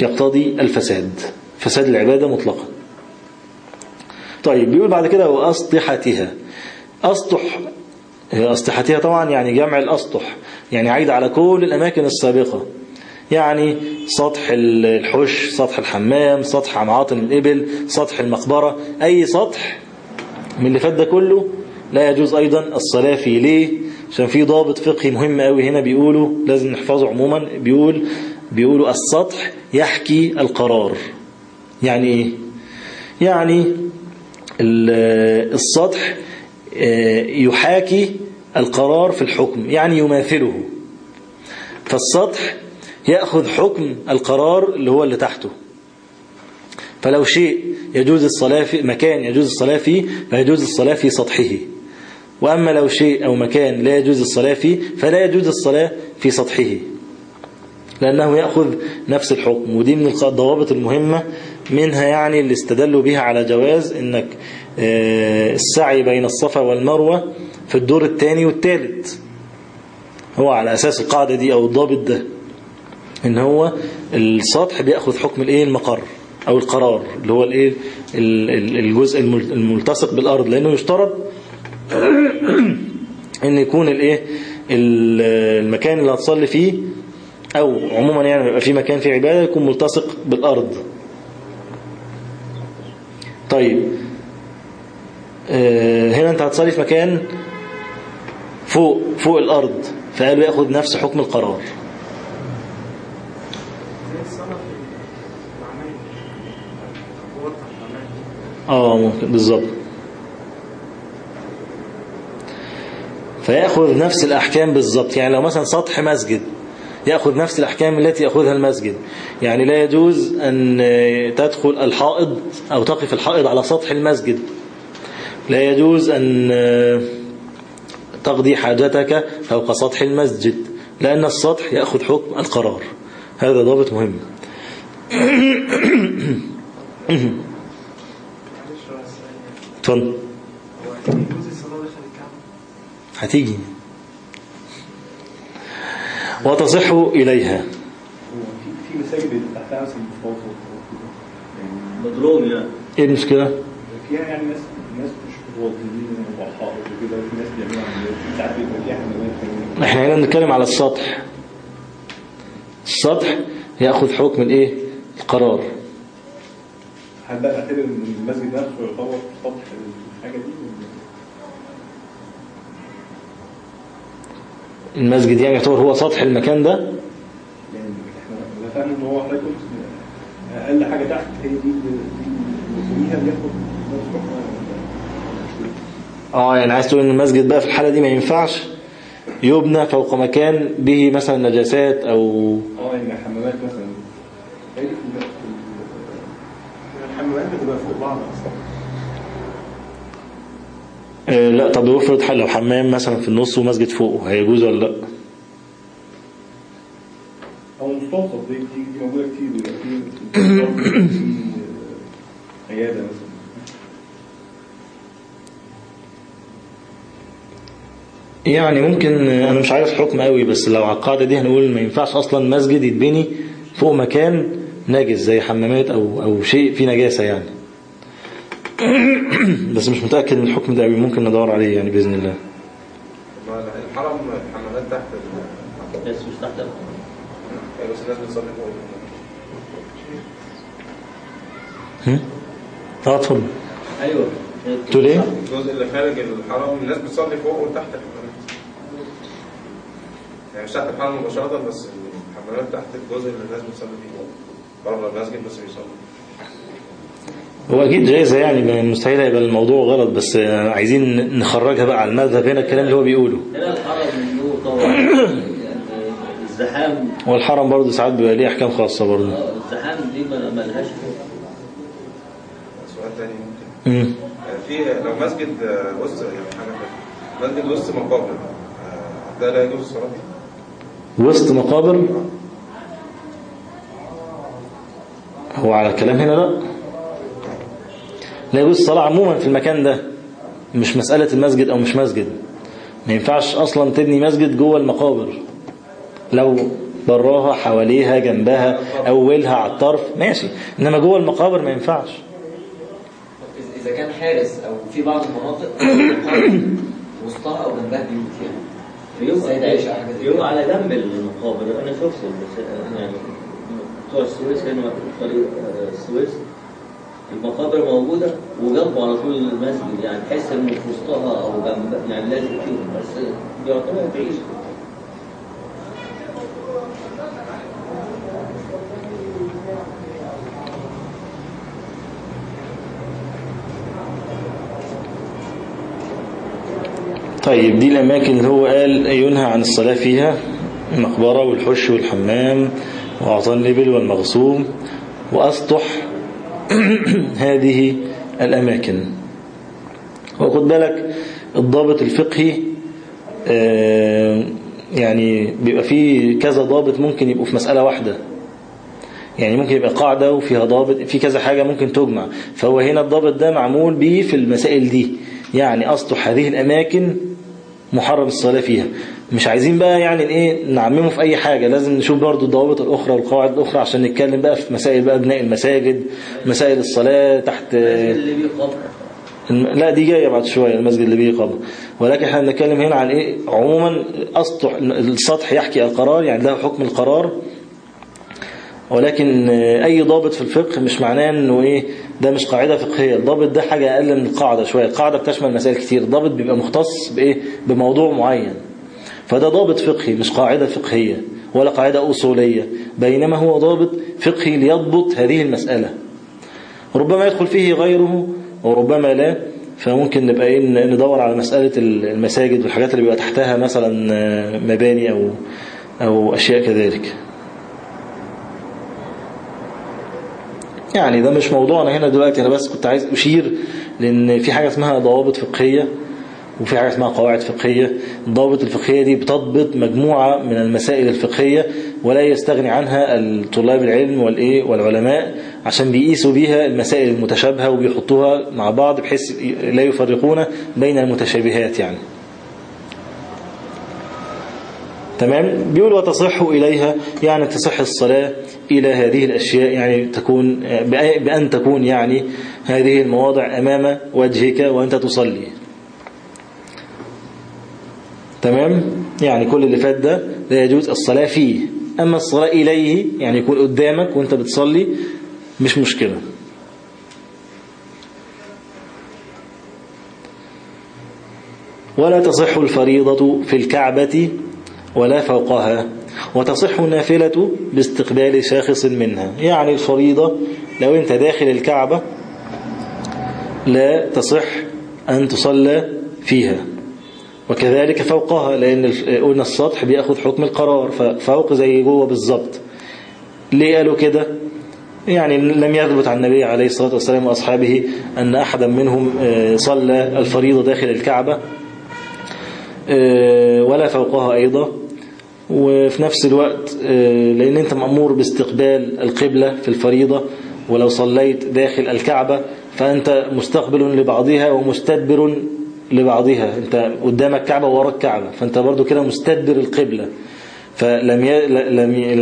يقتضي الفساد. فساد العبادة مطلقا. طيب بيقول بعد كده وأسطحتها. أسطح أسطحتها طبعا يعني جمع الأسطح. يعني عايد على كل الأماكن السابقة. يعني سطح الحش سطح الحمام سطح معاطن الإبل سطح المقبرة. أي سطح من اللي فات ده كله لا يجوز أيضا الصلاة فيه. ليه؟ عشان في ضابط فقهي مهم قوي هنا بيقولوا لازم نحفظه عموما. بيقول بيقولوا السطح يحكي القرار. يعني إيه يعني ال- السطح آه، يحاكي القرار في الحكم يعني يماثله. فالسطح يأخذ حكم القرار اللي هو اللي تحته. فلو شيء يجوز الصلاة في مكان يجوز الصلاة فيه فيجوز الصلاة في سطحه. وأما لو شيء أو مكان لا يجوز الصلاة فيه فلا يجوز الصلاة في سطحه. لأنه يأخذ نفس الحكم ودي من الضوابط المهمة منها يعني اللي استدلوا بها على جواز إنك آه، السعي بين الصفا والمروة في الدور الثاني والثالث. هو على أساس القاعدة دي أو الضابط ده إن هو السطح بيأخذ حكم الإيه؟ المقر أو القرار اللي هو الإيه؟ ال- ال- الجزء المل- الملتصق بالأرض لأنه يشترط إن يكون الإيه؟ ال- المكان اللي هتصلي فيه أو عموما يعني يبقى في مكان فيه عبادة يكون ملتصق بالأرض. طيب آه، هنا أنت هتصلي في مكان فوق فوق الأرض فقالوا ياخذ نفس حكم القرار؟ آه ممكن بالظبط. فيأخذ نفس الأحكام بالظبط. يعني لو مثلا سطح مسجد يأخذ نفس الأحكام التي يأخذها المسجد. يعني لا يجوز أن تدخل الحائض أو تقف الحائض على سطح المسجد. لا يجوز أن تقضي حاجتك فوق سطح المسجد لأن السطح يأخذ حكم القرار. هذا ضابط مهم. الكعبة؟ هتيجي. وتصح إليها. في مساجد مثلا مفاوض يعني مضروب يعني إيه المشكلة؟ فيها يعني ناس وكده بيعملوا عمليات ساعات بيبقى فيها إحنا هنا بنتكلم على السطح. السطح يأخذ حكم الإيه؟ القرار. هل بقى نعتبر إن المسجد نفسه يعتبر سطح الحاجة دي؟ المسجد يعني يعتبر هو سطح المكان ده؟ يعني إحنا فاهم إن هو حضرتك أقل حاجة تحت هي دي اللي- بياخد آه يعني عايز تقول إن المسجد بقى في الحالة دي ما ينفعش يبنى فوق مكان به مثلا نجاسات أو آه يعني حمامات مثلا. الحمامات بتبقى فوق بعض أصلا. آه لا طب افرض حل- لو حمام مثلا في النص ومسجد فوقه هيجوز ولا لا؟ أو مستوصف دي موجودة كتير في عيادة مثلا. يعني ممكن أنا مش عارف حكم قوي بس لو على القاعدة دي هنقول ما ينفعش أصلا مسجد يتبني فوق مكان نجس زي حمامات أو أو شيء فيه نجاسة يعني. بس مش متأكد من الحكم ده قوي ممكن ندور عليه يعني بإذن الله. الحرم الحمامات تحت ال- بس مش تحت بس الناس بتصلي فوق. هم؟ آه اتفضل. أيوه. تقول إيه؟ الجزء اللي خارج الحرم الناس بتصلي فوق وتحت. يعني مش تحت الحرم مباشرة بس الحمامات تحت الجزء اللي الناس بتصلي فيه بره المسجد بس بيصلي هو أكيد جايزة يعني مستحيل هيبقى الموضوع غلط بس عايزين نخرجها بقى على المذهب هنا الكلام اللي هو بيقوله. هنا الحرم من نور طبعا. يعني الزحام. والحرم برضه ساعات بيبقى ليه أحكام خاصة برضه. آه، الزحام دي ما لهاش سؤال تاني ممكن؟ مم. في لو مسجد آه، وسط يعني حاجة مسجد وسط مقابر آه، ده لا يجوز الصلاة فيه. وسط مقابر. هو على الكلام هنا لا لا يجوز الصلاة عموما في المكان ده. مش مسألة المسجد أو مش مسجد. ما ينفعش أصلا تبني مسجد جوه المقابر. لو براها حواليها جنبها أولها على الطرف. ماشي. إنما جوه المقابر ما ينفعش. إذا كان حارس أو في بعض المناطق وسطها أو جنبها بيوت. حاجة زي كده. يبقى على جنب المقابر أنا شفت بس يعني بتوع السويس هنا في طريق آه، السويس المقابر موجودة وجنبه على طول المسجد يعني تحس إنه في وسطها أو جنب يعني لازم فيهم بس بيعتبر تعيش طيب دي الأماكن اللي هو قال ينهى عن الصلاة فيها المقبرة والحش والحمام وأعطان الإبل والمغصوم. وأسطح هذه الأماكن. وخد بالك الضابط الفقهي آه، يعني بيبقى فيه كذا ضابط ممكن يبقوا في مسألة واحدة. يعني ممكن يبقى قاعدة وفيها ضابط في كذا حاجة ممكن تجمع. فهو هنا الضابط ده معمول به في المسائل دي. يعني أسطح هذه الأماكن محرم الصلاة فيها. مش عايزين بقى يعني إيه نعممه في أي حاجة. لازم نشوف برضو الضوابط الأخرى والقواعد الأخرى عشان نتكلم بقى في مسائل بقى بناء المساجد مسائل الصلاة تحت لا دي جاية بعد شوية المسجد اللي بيه قبر ولكن إحنا بنتكلم هنا عن إيه؟ عموما السطح يحكي القرار يعني له حكم القرار. ولكن أي ضابط في الفقه مش معناه إنه إيه ده مش قاعدة فقهية. الضابط ده حاجة أقل من القاعدة شوية. القاعدة بتشمل مسائل كتير. الضابط بيبقى مختص بإيه؟ بموضوع معين. فده ضابط فقهي مش قاعدة فقهية ولا قاعدة أصولية. بينما هو ضابط فقهي ليضبط هذه المسألة. ربما يدخل فيه غيره وربما لا. فممكن نبقى إيه ندور على مسألة المساجد والحاجات اللي بيبقى تحتها مثلا آه، مباني أو أو أشياء كذلك. يعني ده مش موضوعنا هنا دلوقتي. أنا بس كنت عايز أشير لأن في حاجة اسمها ضوابط فقهية وفي حاجة اسمها قواعد فقهية. الضوابط الفقهية دي بتضبط مجموعة من المسائل الفقهية ولا يستغني عنها طلاب العلم والإيه والعلماء عشان بيقيسوا بيها المسائل المتشابهة وبيحطوها مع بعض بحيث لا يفرقون بين المتشابهات يعني. تمام؟ بيقول وتصح إليها يعني تصح الصلاة إلى هذه الأشياء يعني تكون بأن تكون يعني هذه المواضع أمام وجهك وأنت تصلي. تمام؟ يعني كل اللي فات ده لا يجوز الصلاة فيه. أما الصلاة إليه يعني يكون قدامك وأنت بتصلي مش مشكلة. ولا تصح الفريضة في الكعبة ولا فوقها وتصح النافلة باستقبال شاخص منها. يعني الفريضة لو انت داخل الكعبة لا تصح أن تصلى فيها. وكذلك فوقها لأن قلنا السطح بياخد حكم القرار ففوق زي جوه بالظبط ليه قالوا كده؟ يعني لم يثبت عن النبي عليه الصلاة والسلام وأصحابه أن أحدا منهم آه، صلى الفريضة داخل الكعبة. ولا فوقها أيضا. وفي نفس الوقت آه، لأن أنت مأمور باستقبال القبلة في الفريضة ولو صليت داخل الكعبة فأنت مستقبل لبعضها ومستدبر لبعضها. أنت قدامك كعبة ووراك كعبة فأنت برضو كده مستدبر القبلة. فلم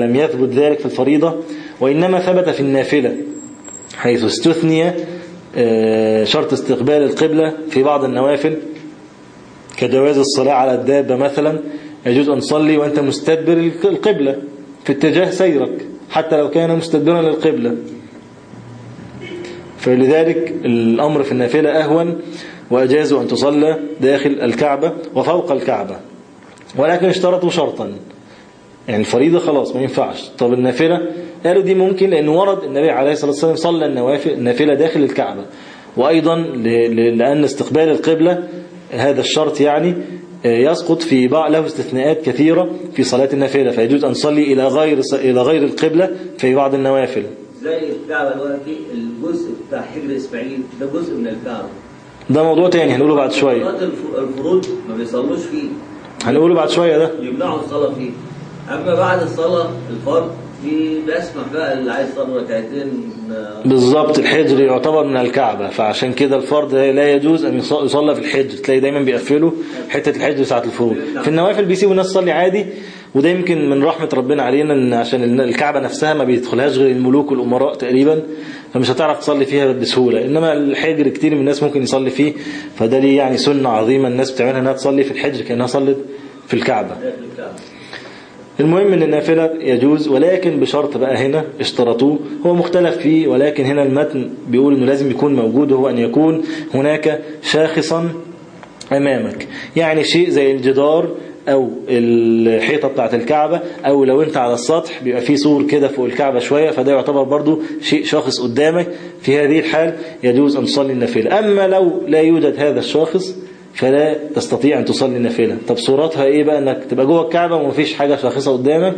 لم يثبت ذلك في الفريضة وإنما ثبت في النافلة حيث استثني آه، شرط استقبال القبلة في بعض النوافل. كجواز الصلاة على الدابة مثلا يجوز أن تصلي وأنت مستدبر القبلة في اتجاه سيرك حتى لو كان مستدبرا للقبلة. فلذلك الأمر في النافلة أهون وأجازوا أن تصلى داخل الكعبة وفوق الكعبة. ولكن اشترطوا شرطا. يعني الفريضة خلاص ما ينفعش. طب النافلة قالوا دي ممكن لأنه ورد النبي عليه الصلاة والسلام صلى النافلة داخل الكعبة. وأيضا لأن استقبال القبلة هذا الشرط يعني آه، يسقط في بعض له استثناءات كثيرة في صلاة النافلة فيجوز أن نصلي إلى غير إلى غير القبلة في بعض النوافل. زي الكعبة دلوقتي الجزء بتاع حجر إسماعيل ده جزء من الكعبة. ده موضوع تاني هنقوله بعد شوية. الفروض ما بيصلوش فيه. هنقوله بعد شوية ده. يمنعوا الصلاة فيه. أما بعد الصلاة الفرض بيسمح بقى اللي عايز يصلي ركعتين آه، بالظبط الحجر يعتبر من الكعبة. فعشان كده الفرض لا يجوز أن يص- يصلى في الحجر. تلاقي دايما بيقفلوا حتة الحجر ساعة الفروض. في النوافل بيسيبوا الناس تصلي عادي وده يمكن من رحمة ربنا علينا إن عشان ال- الكعبة نفسها ما بيدخلهاش غير الملوك والأمراء تقريبا فمش هتعرف تصلي فيها بسهولة. إنما الحجر كتير من الناس ممكن يصلي فيه فده ليه يعني سنة عظيمة الناس بتعملها إنها تصلي في الحجر كأنها صلت في الكعبة. المهم إن النافلة يجوز ولكن بشرط بقى هنا اشترطوه. هو مختلف فيه ولكن هنا المتن بيقول إنه لازم يكون موجود وهو أن يكون هناك شاخصا أمامك. يعني شيء زي الجدار أو الحيطة بتاعت الكعبة أو لو أنت على السطح بيبقى فيه سور كده فوق الكعبة شوية فده يعتبر برضو شيء شاخص قدامك. في هذه الحال يجوز أن تصلي النافلة. أما لو لا يوجد هذا الشاخص فلا تستطيع أن تصلي النافلة طب صورتها إيه بقى؟ أنك تبقى جوه الكعبة ومفيش حاجة شاخصة قدامك.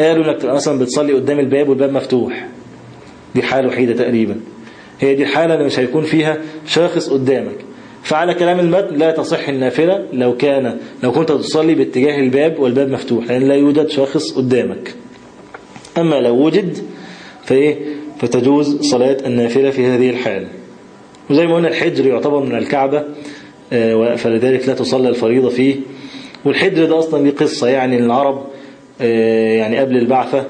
قالوا أنك تبقى مثلا بتصلي قدام الباب والباب مفتوح. دي حالة وحيدة تقريبا. هي دي الحالة اللي مش هيكون فيها شاخص قدامك. فعلى كلام المتن لا تصح النافلة لو كان لو كنت تصلي باتجاه الباب والباب مفتوح لأن لا يوجد شاخص قدامك. أما لو وجد فإيه؟ فتجوز صلاة النافلة في هذه الحال. وزي ما قلنا الحجر يعتبر من الكعبة. فلذلك لا تصلى الفريضة فيه. والحجر ده أصلا ليه قصة يعني العرب آه، يعني قبل البعثة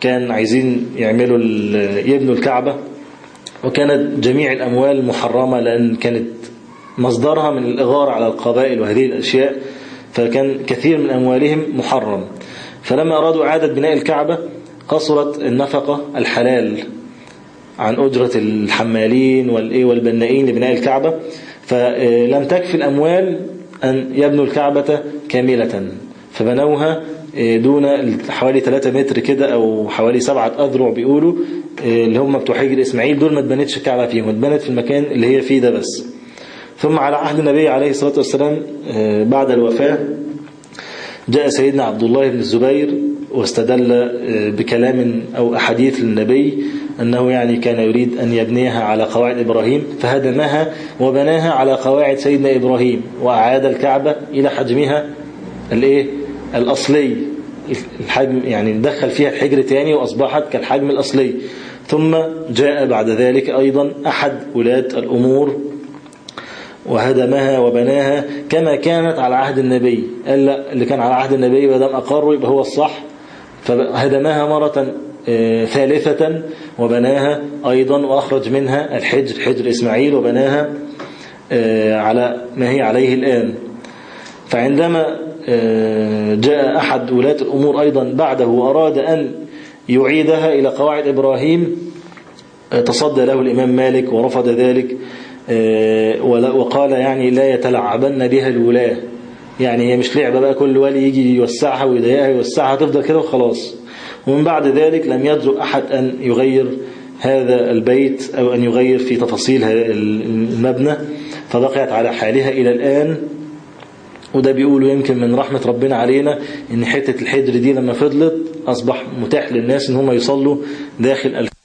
كان عايزين يعملوا يبنوا الكعبة وكانت جميع الأموال محرمة لأن كانت مصدرها من الإغارة على القبائل وهذه الأشياء فكان كثير من أموالهم محرم. فلما أرادوا إعادة بناء الكعبة قصرت النفقة الحلال عن أجرة الحمالين والبنائين لبناء الكعبة. فلم تكفي الأموال أن يبنوا الكعبة كاملة فبنوها دون حوالي 3 متر كده أو حوالي سبعة أذرع بيقولوا اللي هم بتوع حجر إسماعيل دول ما اتبنتش الكعبة فيهم اتبنت في المكان اللي هي فيه ده بس. ثم على عهد النبي عليه الصلاة والسلام بعد الوفاة جاء سيدنا عبد الله بن الزبير واستدل بكلام أو أحاديث للنبي أنه يعني كان يريد أن يبنيها على قواعد إبراهيم فهدمها وبناها على قواعد سيدنا إبراهيم وأعاد الكعبة إلى حجمها الإيه؟ الأصلي. الحجم يعني دخل فيها الحجر تاني وأصبحت كالحجم الأصلي. ثم جاء بعد ذلك أيضا أحد ولاة الأمور وهدمها وبناها كما كانت على عهد النبي. قال لا اللي كان على عهد النبي ودام أقروا يبقى هو الصح. فهدمها مرة ثالثة وبناها أيضا وأخرج منها الحجر حجر إسماعيل وبناها على ما هي عليه الآن. فعندما جاء أحد ولاة الأمور أيضا بعده وأراد أن يعيدها إلى قواعد إبراهيم تصدى له الإمام مالك ورفض ذلك وقال يعني لا يتلعبن بها الولاة. يعني هي مش لعبة بقى كل ولي يجي يوسعها ويضيقها يوسعها تفضل كده وخلاص. ومن بعد ذلك لم يجرؤ أحد أن يغير هذا البيت أو أن يغير في تفاصيل المبنى فبقيت على حالها إلى الآن. وده بيقولوا يمكن من رحمة ربنا علينا إن حتة الحجر دي لما فضلت أصبح متاح للناس إن هم يصلوا داخل الف